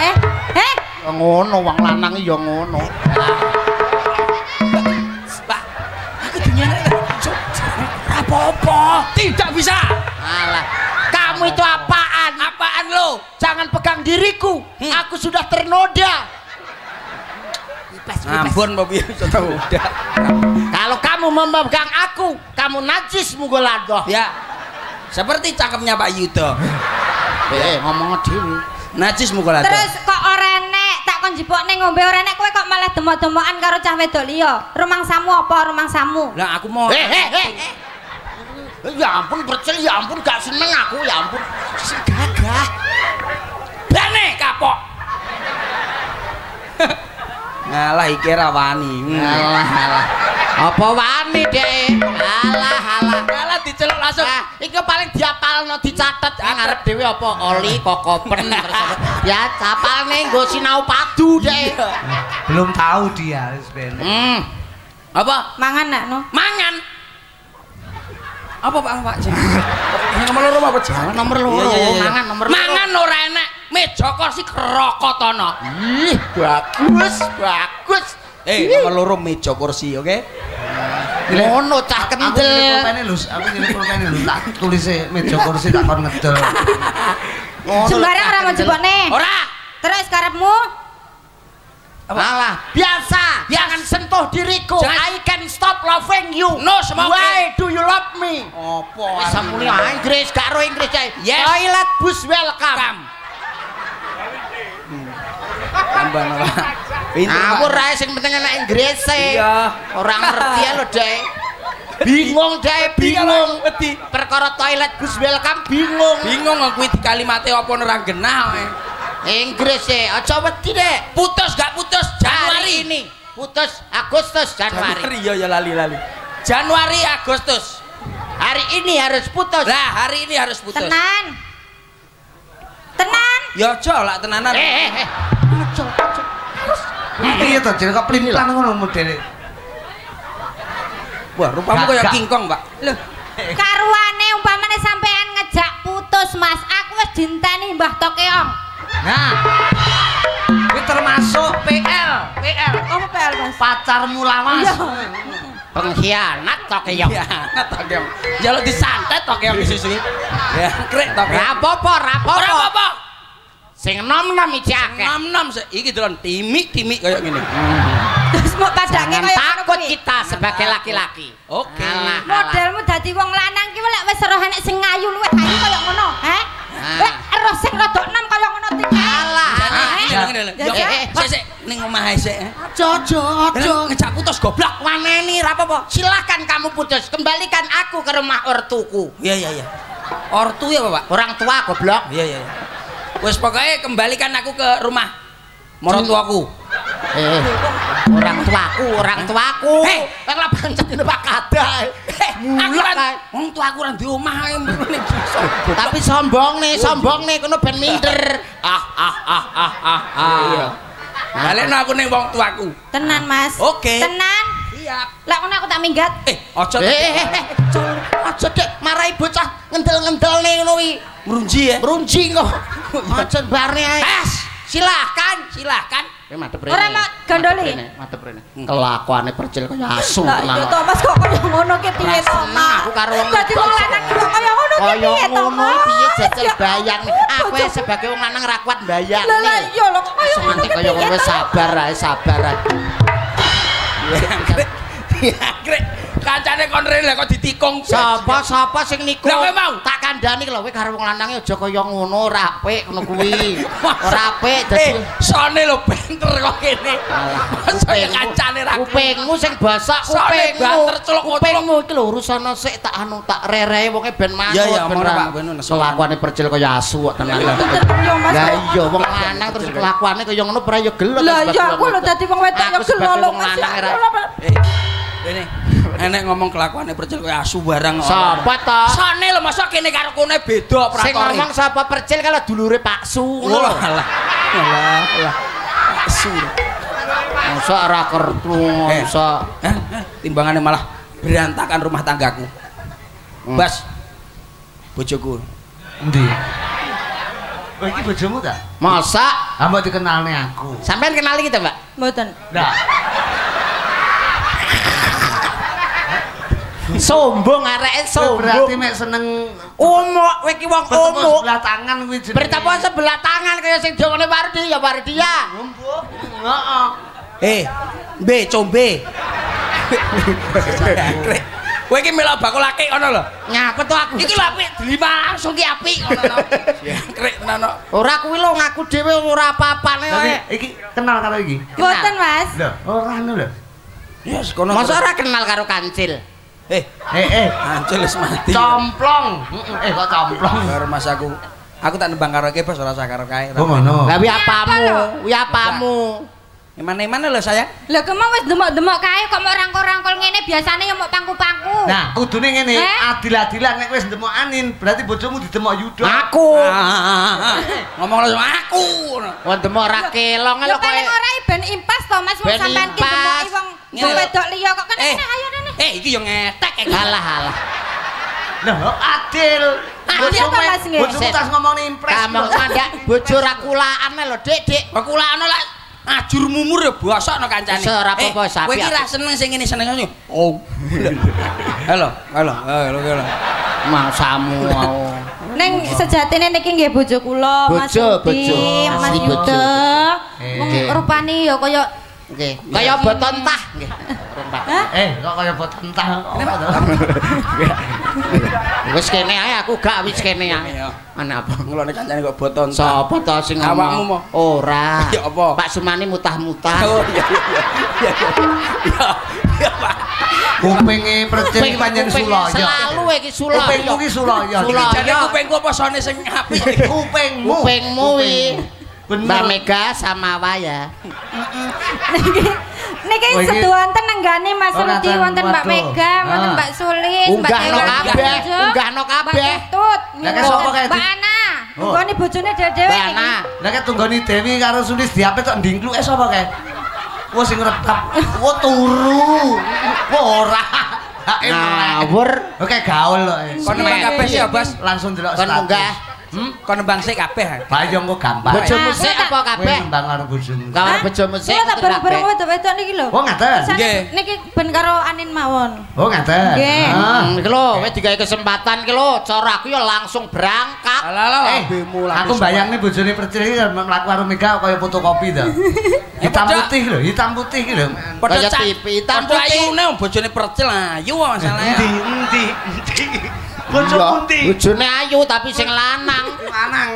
Eh, eh, Ya ngono wong lanang ya ngono. Apa-apa. Tidak bisa. Alah. Kamu itu apaan? Apaan lo? Jangan pegang diriku. Hmm. Aku sudah ternoda. Ampun. Kalau kamu memegang aku, kamu najis mugolado. Ya. Seperti cakepnya Pak Yudo. Eh, ngomong dhewe. Najis mukul terus kok ora enek tak kon jipokne ngombe ora enek kowe kok malah demok-demokan karo cah wedok liya. Rumangsamu apa rumangsamu? Lah aku mau Eh, eh, eh. Ya ampun, percil, ya ampun, gak seneng aku, ya ampun. Si gagah. Bane kapok. Ngalah iki ra wani. Alah, alah. Apa wani, Dek? Alah, alah. Ngalah diceluk langsung. Nah, iki paling diapalno dicatet ning ngarep dhewe apa oli kokopen terus apa. Ya capalne nggo sinau padu, Dek. Belum tahu dia wis ben. Hmm. Apa? Mangan nak no. Mangan. Apa Pak Pak? Nomor loro apa Jangan nomor loro, Iya, mangan nomor loro. Mangan ora enek. Meja kursi krokotana. Ih, bagus, bagus. Eh, nomor loro meja kursi, oke? Ngono cah Aku nyilih kendel. pulpene lho, aku nyilih pulpene lho, tak tulise meja kursi tak kon. Ngono Sembarang ora mau kendel. jipokne. Ora. Terus karepmu Alah, biasa. Jangan sentuh diriku. Jangan- I can stop loving you. No smoking. Why do you love me? Apa? Wis muni ah, Inggris, gak ro Inggris ae. Yes. Toilet bus welcome. Kam. Mbak Nora. Pinter. Ngawur ae sing penting enak Inggris e. Iya. Ora ngerti ya lho, Dek. Bingung, Dek, bingung. Wedi. Perkara toilet Gus welcome bingung. Bingung kuwi di kalimate apa ora genah. Inggris e, aja wedi, Dek. Putus gak putus Januari ini. Putus Agustus Januari. Januari ya ya lali lali. Januari Agustus. Hari ini harus putus. Lah hari ini harus putus. Tenan. Tenan. Ya aja lah tenanan. Eh, eh, eh. Aja, aja. Iya to, jadi kok pelin-pelan ngono modele. Wah, rupamu kayak gak. King Kong, Pak. Loh, karuane umpamane sampean ngejak putus, Mas. Aku wis dinteni Mbah Tokeong. Nah. Kuwi termasuk PL, PL. Apa PL, Mas? Pacarmu lawas. Iya. Pengkhianat tok ya. Ya, tok yang. Jaluk disantet tok yang disusui. Ya, krek tok. Ora apa-apa. apa-apa. Sing nom-nom iki akeh. Nom-nom sik iki delon timik-timik kaya ngene. Padake Jangan kaya takut kita sebagai laki-laki. Oke. Modelmu dadi wong lanang ki lek wis roh enek sing ngayu luwih ayu kaya ngono, he? Lek roh sing rada enom kaya ngono tipe. Alah, ngene eh, sik sik ning omahe sik. eh. Jojo, Lah, Ngejak putus goblok. Waneni ra apa-apa. Silakan kamu putus. Kembalikan aku ke rumah ortuku. Iya iya iya. Ortu ya, Pak? Orang tua goblok. Iya iya. iya. Wes pokoknya kembalikan aku ke rumah mertuaku. Eh, orang tuaku, orang tuaku. Hei. kan lah pancet ini Pak Kada. Eh, Mulak, kan kae. wong tuaku ora di omah ae mrene bisa. Tapi sombong nih, sombong nih, kono ben minder. ah ah ah ah ah. ah. Balekno aku ning wong tuaku. Tenan, Mas. Oke. Tenan. Siap. Lek ngono aku tak minggat. Eh, aja Eh, eh, eh, eh, aja dek marahi bocah ngendel-ngendel nih ngono wi. merunji ya. Merunji kok. Aja barne ae. Tes. Silahkan. Eh, madep Ora mau gondoli. Madep rene. Kelakuane percil kaya asu Lah iya. Mas kok kaya ngono ki piye to aku karo wong Dadi wong lanang kok kaya ngono ki Kaya piye to ngono Mas? piye jajal Ya bayang. Aku sebagai wong lanang ra kuat bayang. Lah iya lho kok kaya ngono ki kaya piye ngono wis to? sabar ae, sabar ae. Ya, krek. Kancane kon rene kok ditikung. Sapa sapa sing niku? Lah, kowe mau? Tak kandhani lho kowe karo wong lanange aja kaya ngono, ora apik ngono kuwi. Ora apik dadi Eh, sone lho benter kok kene. Masa ya kancane ra. kupingmu sing Sone kupingmu. banter, celuk-celuk. Kupingmu iki lho urusana sik tak anu tak rerehe wonge ben manut. Ya, ya, ben ngono, ra- Pak, ben ngono. Kelakuane percil kaya asu kok tenan. Lah iya wong lanang terus kelakuane kaya ngono ora ya gelem. Lah iya aku lho dadi wong wedok sebagai gelo lho wong Mas. ya lanang ra- Allah, Mas. Eh, Rene. Enek ngomong kelakuane percil kaya asu barang. Sapa to? Sone lho masa kene karo kene beda Sing pratore. ngomong sapa percil kalau dulure Pak Su ngono lho. alah. Alah, alah. Asu. Masa ora kertu, Eh. masa Hah? Hah? Timbangane malah berantakan rumah tanggaku. Hmm. Bas. Bojoku. Endi? Oh, iki bojomu ta? masa Ah, mbok dikenalne aku. sampean kenali kita, Mbak? Mboten. Lah, Sombong areke kowe berarti sombong. mek seneng Umuk kowe iki wong umuk. sebelah tangan kuwi jenenge. Bertemu sebelah tangan kaya sing diomongne Wardi ya Wardi ya. Heeh. Eh, B, combe. Kowe iki melok bakul akeh ngono lho. Nyapa to aku? Iki lho apik, delima langsung ki apik ngono lho. Krek tenan kok. Ora kuwi lho ngaku dhewe ora apa-apane Tapi kowe. iki kenal karo iki. Mboten Mas. Lho, ora anu lho. Ya, sekono. Masa ora kenal karo kancil? Eh, Eh, eh. ancel wis mati. Complong. Heeh, Eh, kok complong? Karo mas aku. Aku tak nembang karo ke bos ora usah karo kae. Oh, ngono. Lah wi Apa apamu? Wi apamu? Mana-mana lho sayang. Lah kemau wis demok-demok kae kok mau rangkul-rangkul ngene biasane yo mau pangku-pangku. Nah, kudune ngene, Eh? adil-adilan nek wis ndemok Anin, berarti bojomu didemok Yuda. Aku. Ah, Ngomong langsung aku. Wong demok ora kelong Yo lho kowe. paling ora ben impas to Mas wong Ben sampean ki demoki wong wong lho. wedok liya kok kan Eh, ayo rene. eh iki yo ngetek iki. Halah halah. Loh, adil. Adil apa, Mas, nggih? Bojomu tas ngomongin impres. Kamu lho. mandak bojo ra kulaan lho, Dik, Dik. Kok kulakno lak ajur mumur ya bosokno kancane. Wis ora apa-apa, Eh, sapi Kowe iki ra seneng sing ngene seneng ngene. Oh. Halo, halo, halo, halo. Mangsamu mau. Ning sejatine niki nggih bojo kula Mas Bojo, bojo. Mas Asli bojo. Yuda. Eh. Rupane ya kaya Nggih, kaya boton tah nggih. Eh, kok kaya bot entah kok. Wis kene ae aku gak wis kene ae. Ana apa? Ngelone kancane kok boton. Sapa to sing? Awakmu, Mo. Ora. Ya apa? Pak Sumani mutah-mutah. Oh iya iya. Iya Pak. Kupinge precil iki pancen Sulaya. Selalu iki Sulaya. Kupingmu ki Sulaya. Sulaya. Jane kupingku apa sone sing apik. Kupingmu. Kupingmu wi. Bener. Mbak Mega sama Waya. Niki niki Oh, iki- sedu wonten nenggane Mas Oh, Rudi ngaten, wonten Mbak waduh. Mega, wonten Ah. Mbak Sulis, Mbak Unggahno Dewi kabeh, Rajo, unggahno Mbak kabeh. Ketut, Lah, kayak sapa kayak Mbak di- Ana. Oh. Nggone bojone dhewe-dhewe Mbak iki. Ana. Lah kek tunggoni Dewi karo Sulis diapet kok ndingkluk eh sapa kae? Wah sing rekap. Wah turu. Wah ora. Hae Ngawur. Oke gaul kok. eh. Kon nembang kabeh sih ya, Bos. Langsung delok Kon status. munggah. Hmm? Kon nembang sik kabeh. Lah yo engko gampang. Bojomu Ah, sik kula apa kabeh? Nembang karo bojomu. Karo Hah? bojomu sik. Kula tak betul bareng-bareng kabeh. wedok-wedok niki lho. Oh ngaten. Nggih. Niki ben karo Anin mawon. Oh ngaten. Nggih. Ah. Hmm, lho, wis digawe kesempatan iki lho, cara aku ya langsung berangkat. Alah lah Eh, aku bayangne bojone percil iki mlaku karo Mega kaya fotokopi to. Hitam putih lho, hitam putih iki lho. Padha Kaya TV hitam putih. ayune bojone percil ayu masalahnya. Endi endi endi. Bojo pundi? Bojone ayu tapi sing lanang. Lanang.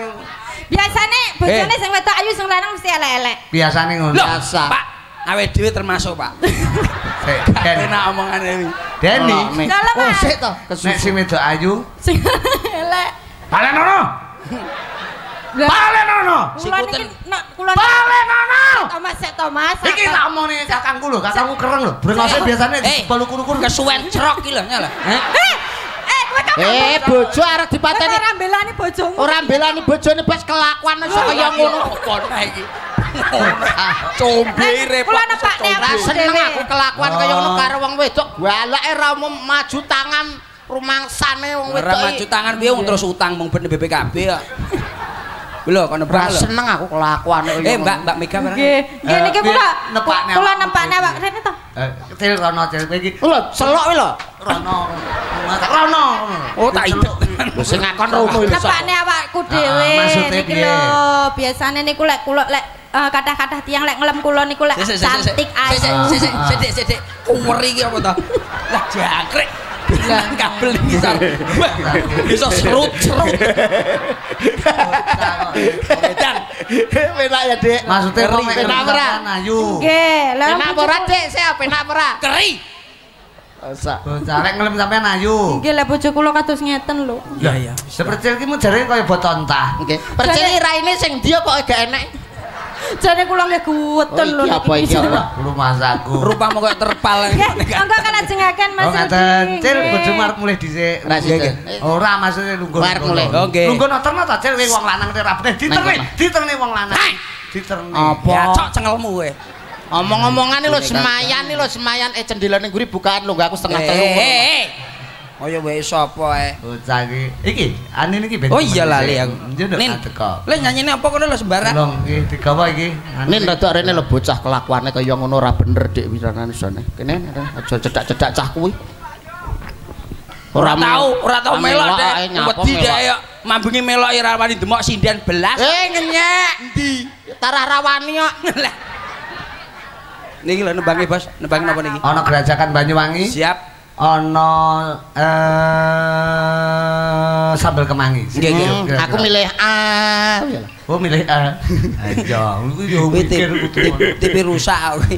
Biasane bojone sing wedok ayu sing lanang mesti elek-elek. Biasane ngono. Biasa. Pak, awet dhewe termasuk, Pak. Den. Enak omongane iki. Deni. Oh, sik to, Nek sing wedok ayu, Sing elek. Palenono. Palenono. Kula niki nek kula Palenono. Thomas sik Thomas. Iki tak omongne kakangku lho, kakangku kereng lho. Brengose biasane Eh, balu kur-kur kesuwen cerok iki lho. Eh, eh kan Eh, bojo arep dipateni. ora mbelani bojomu. Ora mbelani bojone bes kelakuan iso kaya ngono. Nah iki? Combe repot. Kula nepakne Ora seneng aku kelakuan kaya ngono karo wong wedok. Balake ra mau maju tangan rumangsane wong wedok. Ora maju tangan piye wong terus utang mung ben BPKB ya. Lho kon Ora nebak lho. seneng aku kelakuane kaya Eh. Mbak, Mbak Mega barang. Nggih, nggih Eh, niki biar kula nepakne kula nepakne awak rene to. Eh, kecil rono cil kowe iki. Lho, selok lho. Rono. Rono. Oh, tak idek. Lho sing ngakon romo iki. Nepakne awakku Ah, dhewe. maksudnya Niki lho, biasane niku lek kula lek eh, kathah-kathah tiang lek ngelem kula niku lek Sik, sik, sik, sik. cantik Sik, sik, ayu. sik, sik, sik, sik, sik. Kuweri iki apa to? Lah jangkrik. Kabel iki sar. Bisa serut-serut. Edan. Penak ya, Dik. Mek Penak ora? ayu. Nggih, lha Penak ora, Dik? Saya penak ora? Keri. Asa. Bocah lek ngelem sampean ayu. Nggih, lek bojo kula kados ngeten lho. Iya, iya. Seperti iki mu jare kaya boton tah. Nggih. Percili raine sing dia kok gak enek. Jane kula nggih guweten Oh, lho. iki apa iki apa? Rumasaku. Rupamu kok terpal. Nggih, monggo kalajengaken Mas. Oh ngaten, Rudi. Cil bojomu arep mulih dhisik. Ora Nggih, sida. nggih. Ora maksudnya lungguh. Arep mulih. Oke. Lungguh noterno ta Cil kowe wong lanang ora rapet. Diterne, Nang diterne wong lanang. Diterne. Apa? Ya cok cengelmu kowe. Omong-omongan nih lo semayan nih lo semayan eh cendilan guri bukaan lo gak aku setengah Eh, telu. Kaya wae sapa ae. Bocah iki. Iki, ane iki ben. Oh iya lali aku. Nin, teko. le nyanyine apa kono lho sembarang. Tolong iki digawa iki. Ini rada rene lo bocah kelakuannya kaya ngono ora bener dik wiranane sone. Kene aja cedak-cedak cah kuwi. Ora tau, ora tau melok dek. Wedi dek ya. Mambungi melok ora wani demok sinden belas. Eh ngenyek. Ndi? Tarah rawani kok. Niki lho nembangi Bos, nembangi napa niki? Ana gerajakan Banyuwangi. Siap. Ana eh sambel kemangi. Nggih, nggih. Hmm, Kira-kira. aku milih A. Oh milih A. Yo Kowe mikir tipe rusak kowe.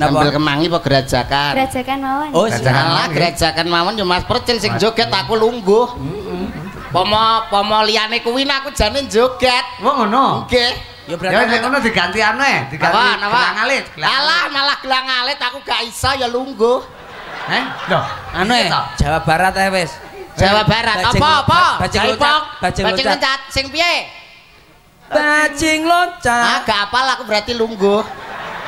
Sambil Napa? kemangi apa gerajakan? Gerajakan mawon. Oh, Gerajakan. Alah gerajakan mawon yo Mas Percil sing joget aku lungguh. Pomo pomo liyane kuwi aku jane joget. Wong ngono. Nggih. Ya Ya berarti nek ngono diganti ane, diganti gelang alit. Alah malah gelang alit aku gak iso ya lungguh. Eh, anu ya, Jawa Barat ae wis. Jawa Barat apa apa? bajing loncat, bajing loncat. sing piye? Bajing Ah loncat. gak apal aku berarti lungguh.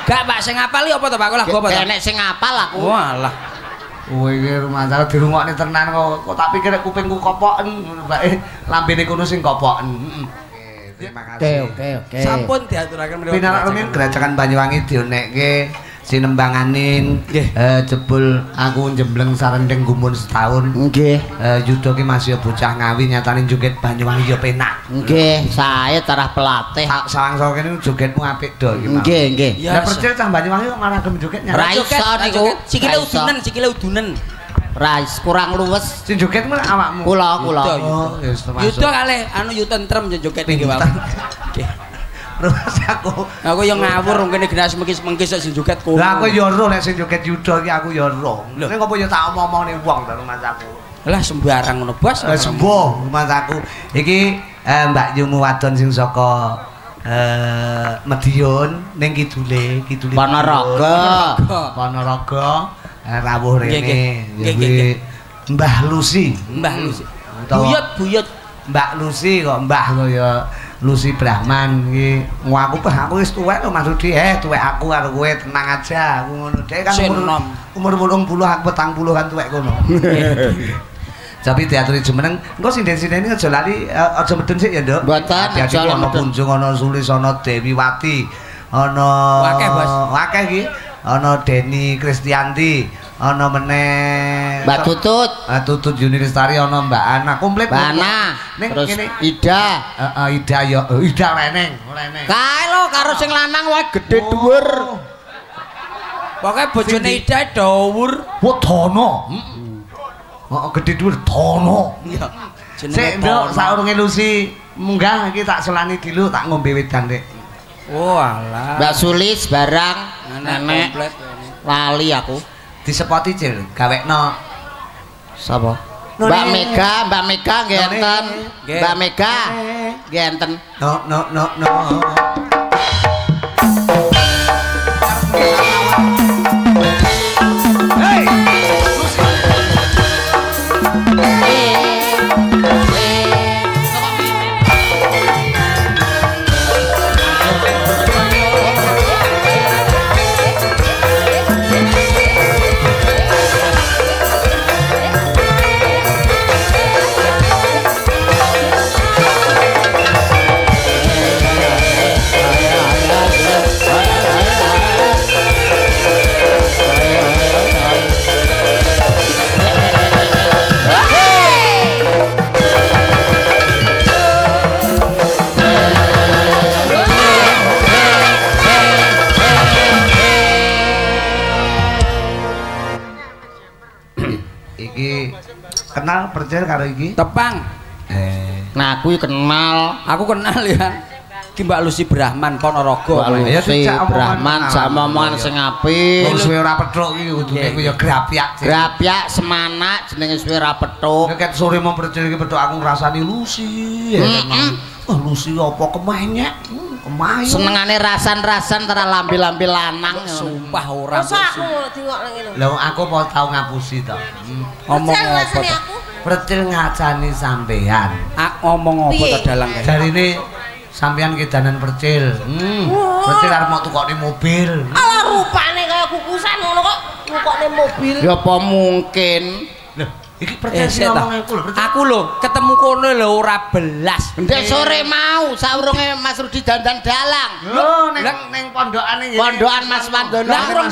Gak Pak sing ngapal iki apa to Pak? Kok lagu apa to? Enek sing apal aku. Walah. Kowe iki rumah tangga dirungokne tenan kok. Kok tak pikir kupingku kopoken ngono bae. Lambene kono sing kopoken. Heeh. Terima kasih. oke. Sampun diaturaken menawa Pinarak rumiyin gerajakan Banyuwangi dionekke sinembanganin Nggih. eh, jebul aku jembleng sarendeng gumun setahun Nggih. eh, yudo ki masih bocah ngawi nyatane joget Banyuwangi ya penak Nggih, saya tarah pelatih. Sa- Salang sore kene jogetmu apik do iki. Nggih, nggih. Ya, Lah percil cah Banyuwangi kok malah gelem joget nyara. Ra iso Joget, niku. joget. Sikile udunen, sikile udunen. Rais kurang luwes. Sing jogetmu awakmu. Kula, kula. Yuda, Oh, kalih anu yu tentrem joget iki wae. Nggih. Terus aku Aku yo ngawur ngene genas mengkis-mengkis sing joget kono. Lah aku ya ro nek sing joget Yuda iki aku ya ro. Lho. Ning apa ya tak omong-omongne wong to rumah aku. Lah sembarang ngono, Bos. Lah sembuh rumah aku. Iki eh, Mbak Yumu wadon sing saka eh Medion ning kidule, kidule. Ponorogo. Ponorogo. Eh, rawuh rene. nggih. Nggih, Mbah Lucy. Mbah. Utawa- Buyut, buyut. Mbak Lucy kok Mbah kok ya Lucy Brahman iki. Aku bah aku wis tuwek lho Mas Rudi. Eh, tuwek aku karo kowe tenang aja. Aku ngono. Dek kan Sing umur umur 80 aku 40 kan tuwek kono. Tapi teater jemeneng, engko sinden-sinden aja lali eh, aja medun sik ya, Nduk. Mboten, aja ana medun. Punjung, ana Sulis, ana Dewi Wati, ana Wakeh, Bos. Wakeh iki. Ana Deni Kristianti, ana meneh Mbak Tutut, Ah, Tutut Yuni Lestari ana Mbak Ana komplit. Bana, Ning terus kene Ida. Heeh, Ida ya, eh, Ida reneng, reneng. Kae lho karo sing lanang wae gedhe Oh. dhuwur. Pokoke bojone Ida dawur. Wah, Dono. Heeh, gede dhuwur Dono. Iya. Sik, Nduk, saurunge Lucy munggah iki tak selani dilu tak ngombe wedan, Dik. Oh alah. Mbak Sulis barang Anak nenek komplit. lali aku. Disepoti cil, gawekno Sapa? Mbak Mega, Mbak Mega nggih None. enten. Nggih. Mbak Mega nggih enten. no no no no. Percaya karo iki? Tepang. Eh. Nah, aku kenal Aku kenal ya. Ki Mbak Lucy Brahman Ponorogo. Mbak ya, Lucy sejak omongan Brahman sama omongan sing apik. Wong suwe ora petruk iki kudune kuwi ya grapyak. Grapyak semanak jenenge suwe ra petuk. Nek sore mau percaya iki petruk aku ngrasani Lucy. Ya. Oh, Lucy apa kemanyek? Kemayu. Senengane rasan-rasan tara lambi-lambi lanang. Sumpah ora. Masa aku nang ngene. Lah aku mau tau ngapusi to. Hmm. Ngomong Percaya apa to? aku? Percil ngacani sampean. Ah, ngomong apa to dalang kae? Jarine sampean kedanan percil. Hmm. Percil arep mau tukokne mobil. Ala rupane kaya kukusan ngono kok nukokne mobil. Ya apa mungkin? Loh, iki percil Eh, ngomong aku lho. Aku lho ketemu kono lho ora belas. Ndek sore mau saurunge Mas Rudi dandan dalang. Lho, ning ning pondokane ya. Pondokan Mas Wandono. Lah aku rong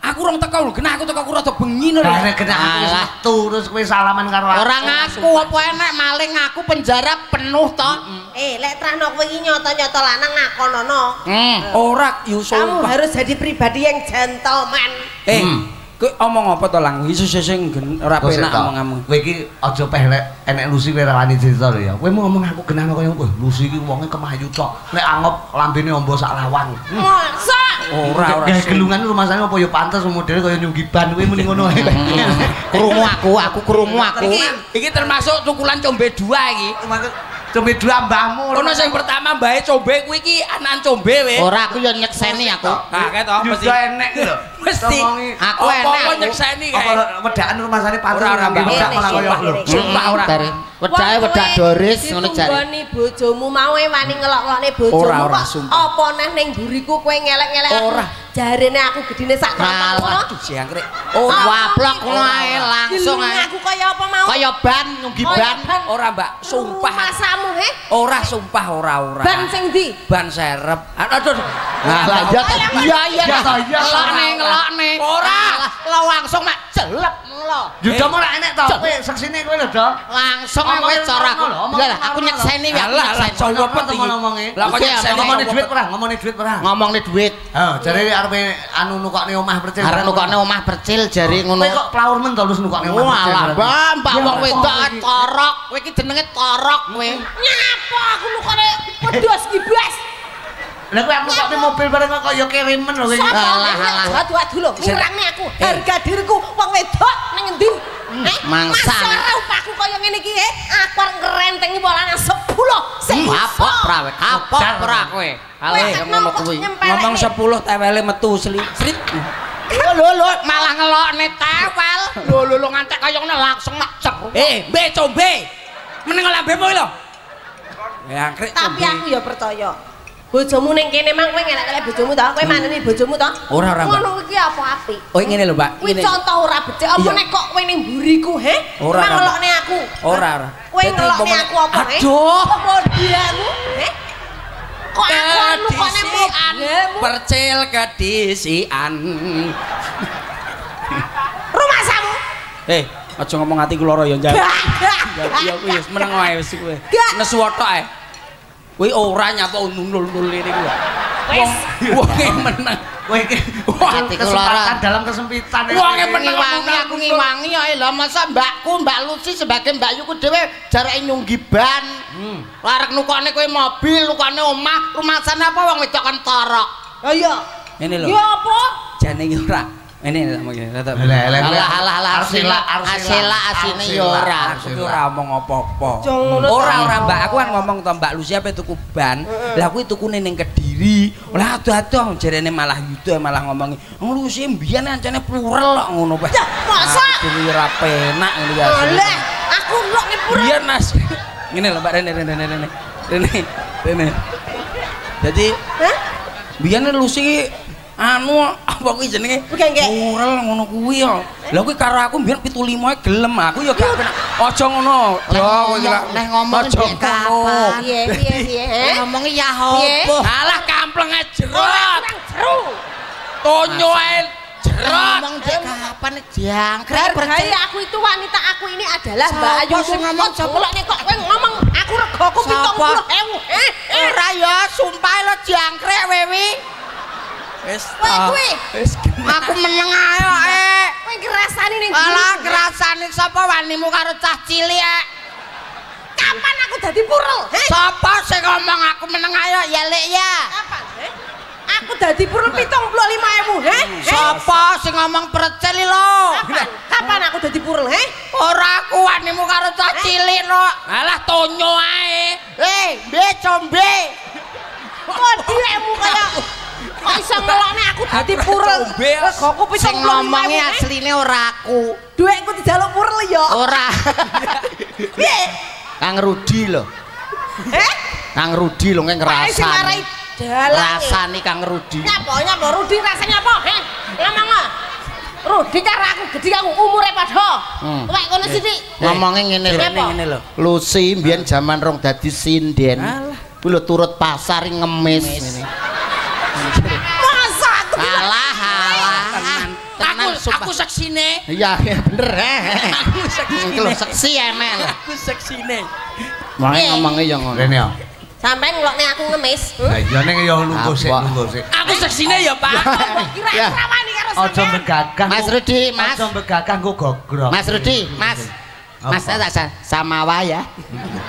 aku rong teko lho, kena aku teko aku rada bengi lho. Lah nek kena aku wis metu terus kowe salaman karo aku. Ora ngaku apa enek maling aku penjara penuh to. Eh, lek trahno kowe iki nyoto-nyoto lanang ngakonono. Hmm. Ora yo Kamu harus jadi pribadi yang gentleman. Eh, Hmm. Kowe omong apa to lang? Iso sing ora penak omong-omong. Kowe iki aja peh lek enek Lucy kowe ora wani cerita lho ya. Kowe mau ngomong aku kenal kaya wah Lucy iki wonge kemayu tok. Nek anggap lambene ombo sak lawang. Masa? Ora ora. Gawe gelungan rumah sana apa ya pantes model kaya nyunggiban kowe muni ngono ae. Krungu aku, aku krungu aku. Iki termasuk tukulan combe dua iki. Combe dua mbahmu. Ono sing pertama mbahe combe kuwi iki anan combe weh. Ora aku yo nyekseni aku. Ah, kae to mesti. Juga enek lho. Mesti. Aku enek, aku. nyekseni Apa kae. wedaan rumah sana pantes Ora, ora, ngambil Mbak. wedak malah kaya sumpah, lho. Sumpah ora. Wong wedak kowe Doris ngono jare. Ditumboni bojomu mau e wani ngelok-ngelokne bojomu. Kok sumpah. Apa neh ning mburiku kowe ngelek-ngelek aku? Ora. Jarene aku gedine sak tampang ngono. Aduh jangkrik. Oh, waplok ngono ae langsung ae. aku kaya apa mau? Kaya ban nyunggi ban. Ora, Mbak. Sumpah. Masamu he? Ora sumpah ora ora. Ban sing ndi? ban serep. Aduh. aduh. Nah, lah iya. Iya iya. Iya. Ngelokne ngelokne. Ora. Lah langsung mak jelep lho. Yuda mau enek to. Kowe seksine kowe lho, Dok. Langsung Omongin kowe cara aku. lho, omongin Lah aku lho. nyekseni ya. aku lah nyekseni. coba Apa peti. to ngomongnya? Lah kok nyekseni duit perang, ngomongin duit perang. Ngomongne duit. Oh, jare arepe anu nukokne omah percil. Arep nukokne omah percil jari ngono. Kowe kok plaur men to lu nukokne omah percil. Walah, Mbak, Mbak Ya, wong wedok torok. Kowe iki jenenge torok kowe. Nyapa aku lukane wedhus gibas. Lah kowe nukokne mobil bareng kok ya kirimen lho kowe. Alah, alah. Adu-adu lho, ngirangne aku. Harga diriku wong wedok ning endi? Eh, Mangsa. Masa ora upahku kaya ngene iki, eh? Aku arep ngrentengi bolane 10 sing Kapok prawe, kapok pra kowe. Ale ngono kuwi. Ngomong 10 tewele metu sli. Srit. Lho lho malah ngelokne tewel. Lho lho ngantek kaya ngene langsung mak cep. Eh, be combe. Meneng lambemu iki lho. Jangkrik. Tapi aku ya percaya. Bojomu ning kene mang kowe ngelek-elek bojomu ta? Kowe maneni bojomu ta? Ora, ora. Ngono iki apa apik? Oh, ngene lho, Mbak. Kuwi contoh ora becik apa Iya. nek kok kowe ning mburiku, he? Ora, ngelokne aku. Ora, ora. Kowe ngelokne aku apa, he? Aduh. Apa diamu, he? Kok aku anu kok nek mobilmu? Percil kedisian. Rumah samu. Eh, aja ngomong ati ku lara ya, Jan. Ya kuwi wis meneng wae wis kuwi. Gak. Nesu tok ae. Kuwi ora nyapa nul-nul ini kuwi. Wis. Wonge meneng. Kowe iki kesempatan dalam kesempitan. Wonge Aku meneng ngiwangi aku ngiwangi ya lho masa mbakku Mbak Lucy sebagai Mbak Yuku dhewe jarake nyunggi ban. Hmm. Larek nukokne kowe mobil, nukokne omah, rumah sana apa wong wedok kan torok. Oh iya. Ngene lho. Ya apa? Iki ora. Ini tak mungkin. Lah, lah, lah. Alah alah alah Arsila, Arsila asine ora. Aku ora omong apa-apa. Ora ora Mbak, aku kan ngomong to Mbak Lucy ape tuku ban. Lah kuwi tukune ning Kediri. Lah adu-adu jarene malah yuda malah ngomongi. Lucy mbiyen ancane plurel kok ngono Pak. Ya, masa? Kuwi ora penak ngono ya. Oleh, aku ngelok ning pura. Biyen Mas. Ngene lho Mbak Rene Rene Rene. Rene. Rene. Jadi Hah? biyen Lucy anu apa kuwi jenenge? Plurel ngono kuwi ya. Lah kuwi karo aku biyen 75 e gelem aku ya gak penak. Aja ngono. Yo, kowe ngomong- leh ngomong Aja kapan? Piye piye piye, he? Ngomongi ya opo? Alah kamplenge Ora jerot. kurang jeru. Tonyo ae jerot. Ngomong dek kapan jangkrik percaya. aku itu wanita aku ini adalah Mbak Ayu. sing ngomong? Kok ngelok nek kok kowe ngomong aku regoku Siapa? 70.000. Eh, eh. Ora ya, sumpah lo jangkrik wewi. Wis. Kowe ah. Wis kena. Aku meneng ae kok, eh. Kowe ngrasani ning Alah kerasane sapa wanimu karo cah cilik eh? Kapan aku dadi purel? Heh? Sapa sing ngomong aku meneng ae ya lek ya? Kapan? Heh? Aku dadi purel 75.000, heh? Heh? Sapa sing ngomong percil lho? Kapan? Kapan aku dadi purel, heh? Ora aku wanimu karo cah cilik no. Alah tonyo ae. Eh, be combe. Kok dilemu kaya kok iso ngelokne aku dadi purel. Regoku 75.000. Sing ngomongi heh? asline ora aku. Duitku dijaluk purel ya. Ora. Piye? Kang Rudi lho. Heh? Kang Rudi lho ngrasani. Rasani Kang Rudi. Nyapa nyapa Rudi rasanya apa? Heh? Ngomong. Rudi karo aku gede aku umure padha. Hmm. Wek kono sithik. Ngomongnya ngene lho. Ngene, lho. Lucy mbiyen jaman rong dadi sinden. Alah. Kuwi lho turut pasar ngemis ngene. Seksine. Iya, iya, bener eh. Aku Iki seksine. lho seksi emek lho. Aku seksine. Eh. ngomongnya ya ngono. Rene ya. sampean ngelokne aku ngemis. Lah iya ning ya lungguh sik, Apa? lungguh sik. Aku seksine ya, Pak. Kira Ya. rawani karo Aja sampean. begagah. Mas Rudi, Mas. Aja begagah kok gogrok. Mas Rudi, Mas. Mas tak sa- samawa ya.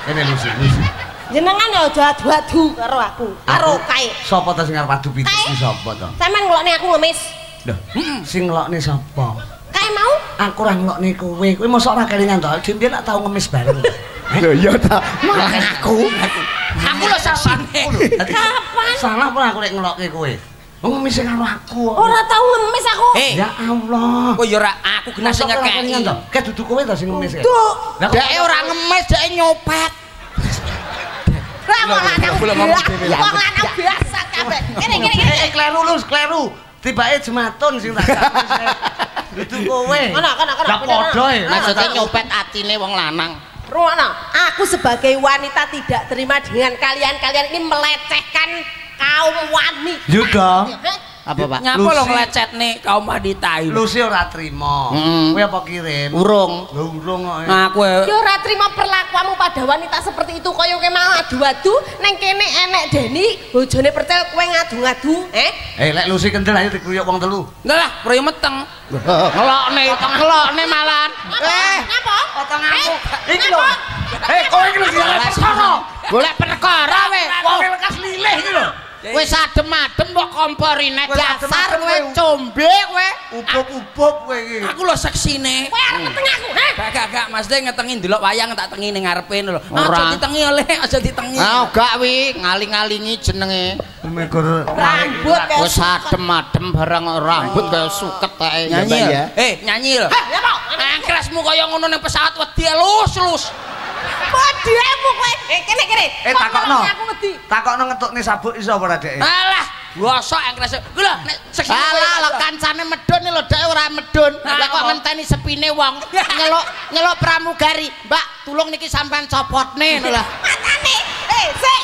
Ini Lucy, Lucy. Jenengan ya aja adu-adu karo aku. Karo kae. Sapa ta sing arep adu iki sapa ta? Sampean ngelokne aku ngemis. Lho, sing ngelokne sapa? Kae mau? Aku ora ngelokne kowe. Kowe mosok ora kelingan to? Dhewe nak tau ngemis bareng. Lho iya ta. Malah aku. Aku lho seksine. Kapan? Salah apa aku lek ngelokke kowe? Oh, ngemis karo aku. Ora tau ngemis aku. Eh, Ya Allah. kok ya ora aku kena sing ngekeki. Kayak duduk kowe to sing ngemis. Duh. Dek ora ngemis, dek nyopet. Lah wong lanang dhewe. biasa. Wong lanang biasa kabeh. Kene kene kene. Eh, eh, kleru lus, kleru. Tibake jematun sing tak Itu kowe. Kono, kono, kono. Lah padha e. Maksudnya nyopet atine wong lanang. Ruwono, aku sebagai wanita tidak terima dengan kalian-kalian ini melecehkan kaum wanita. Yuda. Heh? Apa, Pak? Nyapa lo nglecetne kaum wanita iki? Lu sih ora trima. Mm. Kowe apa kirim? Urung. Lho urung kok. Aku e- Yo ora terima perlakuanmu pada wanita seperti itu kaya kowe mau adu-adu neng kene enek Deni bojone percel kowe ngadu-ngadu eh Eh, lek lu sih kendel ayo dikuyuk wong telu. Enggak lah, proyo meteng. Ngelokne, ngelokne malan. Eh, Ngapa? Otong aku. Iki lho. Eh, kowe iki lho sing perkara. golek perkara we. Wong lekas lilih iki lho. Wis adem-adem kok komporine dasar kowe combe kowe. Ubuk-ubuk kowe iki. Aku lho seksine. Kowe arep meteng aku, heh? Gak gak gak Mas De ngetengi ndelok wayang tak tengi ning ngarepe lho. Ora. Aja ditengi oleh, aja ditengi. Ah, gak wi, ngaling-alingi jenenge. Mekur Rambut Wis adem-adem barang rambut kaya suket ya, nyanyi ya. Eh, nyanyi lho. Heh, ya apa? Angkresmu kaya ngono ning pesawat wedi lus-lus. Pademu kowe. Eh kene kene. Eh takokno. Aku ngedi. Takokno ngetukne sabuk iso apa ora, Dek? Alah, bosok angkres. Ku lho nek kowe Alah, lho kancane medun lho dek ora medun. Nah, Lah kok ngenteni sepine wong. Nyeluk nyeluk pramugari. Mbak, tulung niki sampean copotne lho. Matane. Eh, sik.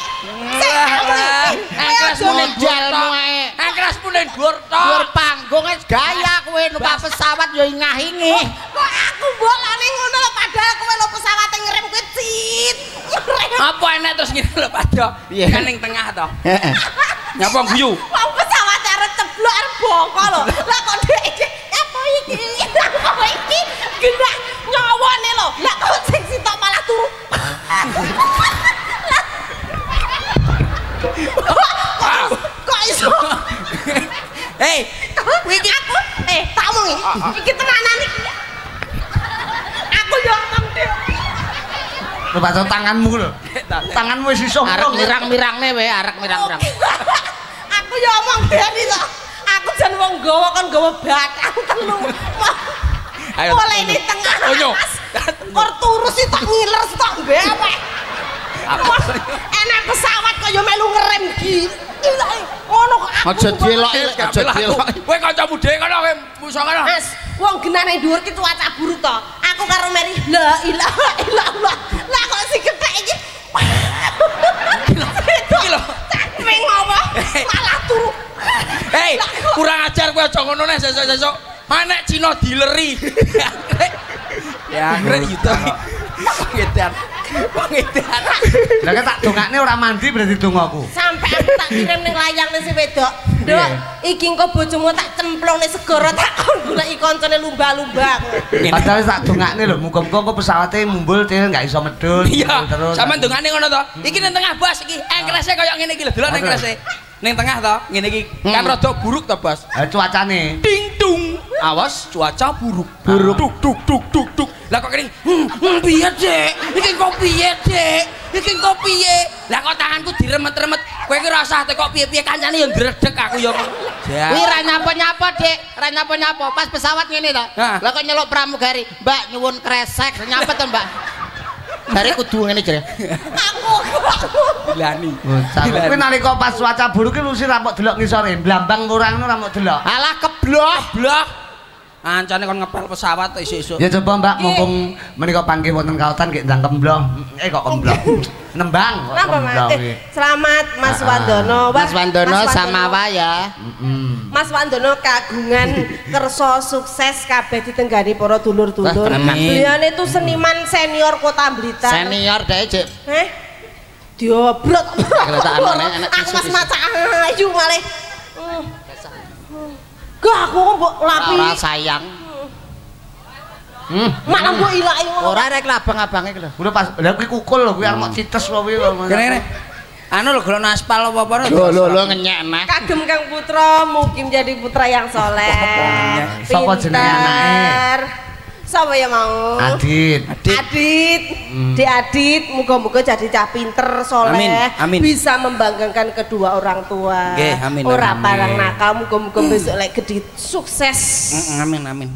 Sik. Lah, aku lah. iki. Angkresmu ning Modelmu jalmu ae. Angkresmu ning dhuwur tok. panggung gaya kowe numpak pesawat yo ingah-ingih. Kok aku bolane ngono lho padahal kowe lho Ngerem. Apa enek terus ngene lho Padha. Iya. Kan ning tengah to. Heeh. Nyapa guyu? Wong pesawat arep ceblok arep bongko lho. Lah kok dhek iki apa iki? Apa iki? Genak nyawane lho. Lah kok sing sitok malah turu. Kok iso? Hei, kowe iki Aku eh tak omongi. Iki tenanan iki. Aku yo ngomong dhek. Lho baca tanganmu lho. Tanganmu wis iso. Arek mirang-mirangne we, arek mirang-mirang. Aku yo omong Deni to. Aku jan wong gawa kon gawa batang telu. Ayo, Mulai di tengah. Onyo. Kor turu sih tok ngiler tok mbewek. Wah, Enak pesawat kok yo melu ngerem eh. ngono kok aku. Aja dieloki, Gak aja dieloki. Kowe kancamu dhewe kono kowe musuh kono. Mas, wong genane dhuwur ki cuaca buruk to. Aku karo Mary la ilaha illallah. Lah kok si gethek iki. Iki lho. Capek ngopo? Malah turu. Hei, kurang ajar kowe aja ngono nek sesuk-sesuk. Manek Cina dileri. Ya, keren gitu. Pengedan. Pengedan. Lah kan tak dongakne ora mandi berarti dongaku. Sampai aku tak kirim ning layang ning si wedok. Dok, Iya. iki engko bojomu tak cemplung ning segara tak kon goleki kancane lumba-lumba. Padahal tak dongakne lho, muga-muga kok pesawate mumbul til enggak iso medhun. Iya, terus. sampean dongane ngono to. Iki ning tengah bos iki, engkrese kaya ngene iki lho, delok Apa? engkrese. Ning tengah to, ngene iki kan rada buruk to, Bos. Eh, cuacane. Ding dung. Awas, cuaca buruk. Buruk. Duk duk duk duk duk. Lah kok kene, hmm, hmm, piye, Dek? Iki kok piye, Dek? Iki kok piye? Lah kok tanganku diremet-remet. Kowe iki rasah kok piye-piye kancane yo ndredeg aku yo. Kuwi ra nyapa-nyapa, Dik. Ra nyapa-nyapa. Pas pesawat ngene to. Hah. Lah kok nyeluk pramugari, "Mbak, nyuwun kresek." Nyapa to, Mbak? Dari kudu ngene jare. Aku aku. Dilani. Kuwi nalika pas cuaca buruk ki lu sih ra mok delok ngisore, blambang ora ngono ra mok delok. Alah keblok. Blah. Ancane kon ngepel pesawat isuk-isuk. Ya coba Mbak mumpung menika panggih wonten kautan nggih ndang kemblong. Eh kok kemblong. Nembang kok kemblong Eh, selamat Mas Ah, ah. Wandono. Mas Wandono Mas sama ya. Mm-mm. Mas Wandono kagungan kersa sukses kabeh ditenggani para dulur-dulur. Beliau itu seniman senior Kota Blitar. Senior deh, Cik. Eh? Diobrot. Aku mas maca ayu malih. Hmm. Gak aku kok mbok lapi. Ora sayang. Hmm. Malah mbok ilaki ngono. Ora rek abang-abange iki lho. Udah pas lha kuwi kukul lho kuwi arep mok cites kok kuwi. Kene kene. Anu lho golek aspal apa-apa. Lho lho lho ngenyek neh. Kagem Kang Putra, mugi menjadi putra yang soleh. Sapa jenenge anake? Sapa ya mau? Adit. Adit. Adit, Dek Adit, muga-muga jadi cah pinter, soleh, Amin, amin. bisa membanggakan kedua orang tua. Nggih, amin, Ora amin. parang nakal, muga-muga besok lek gede sukses. Amin amin.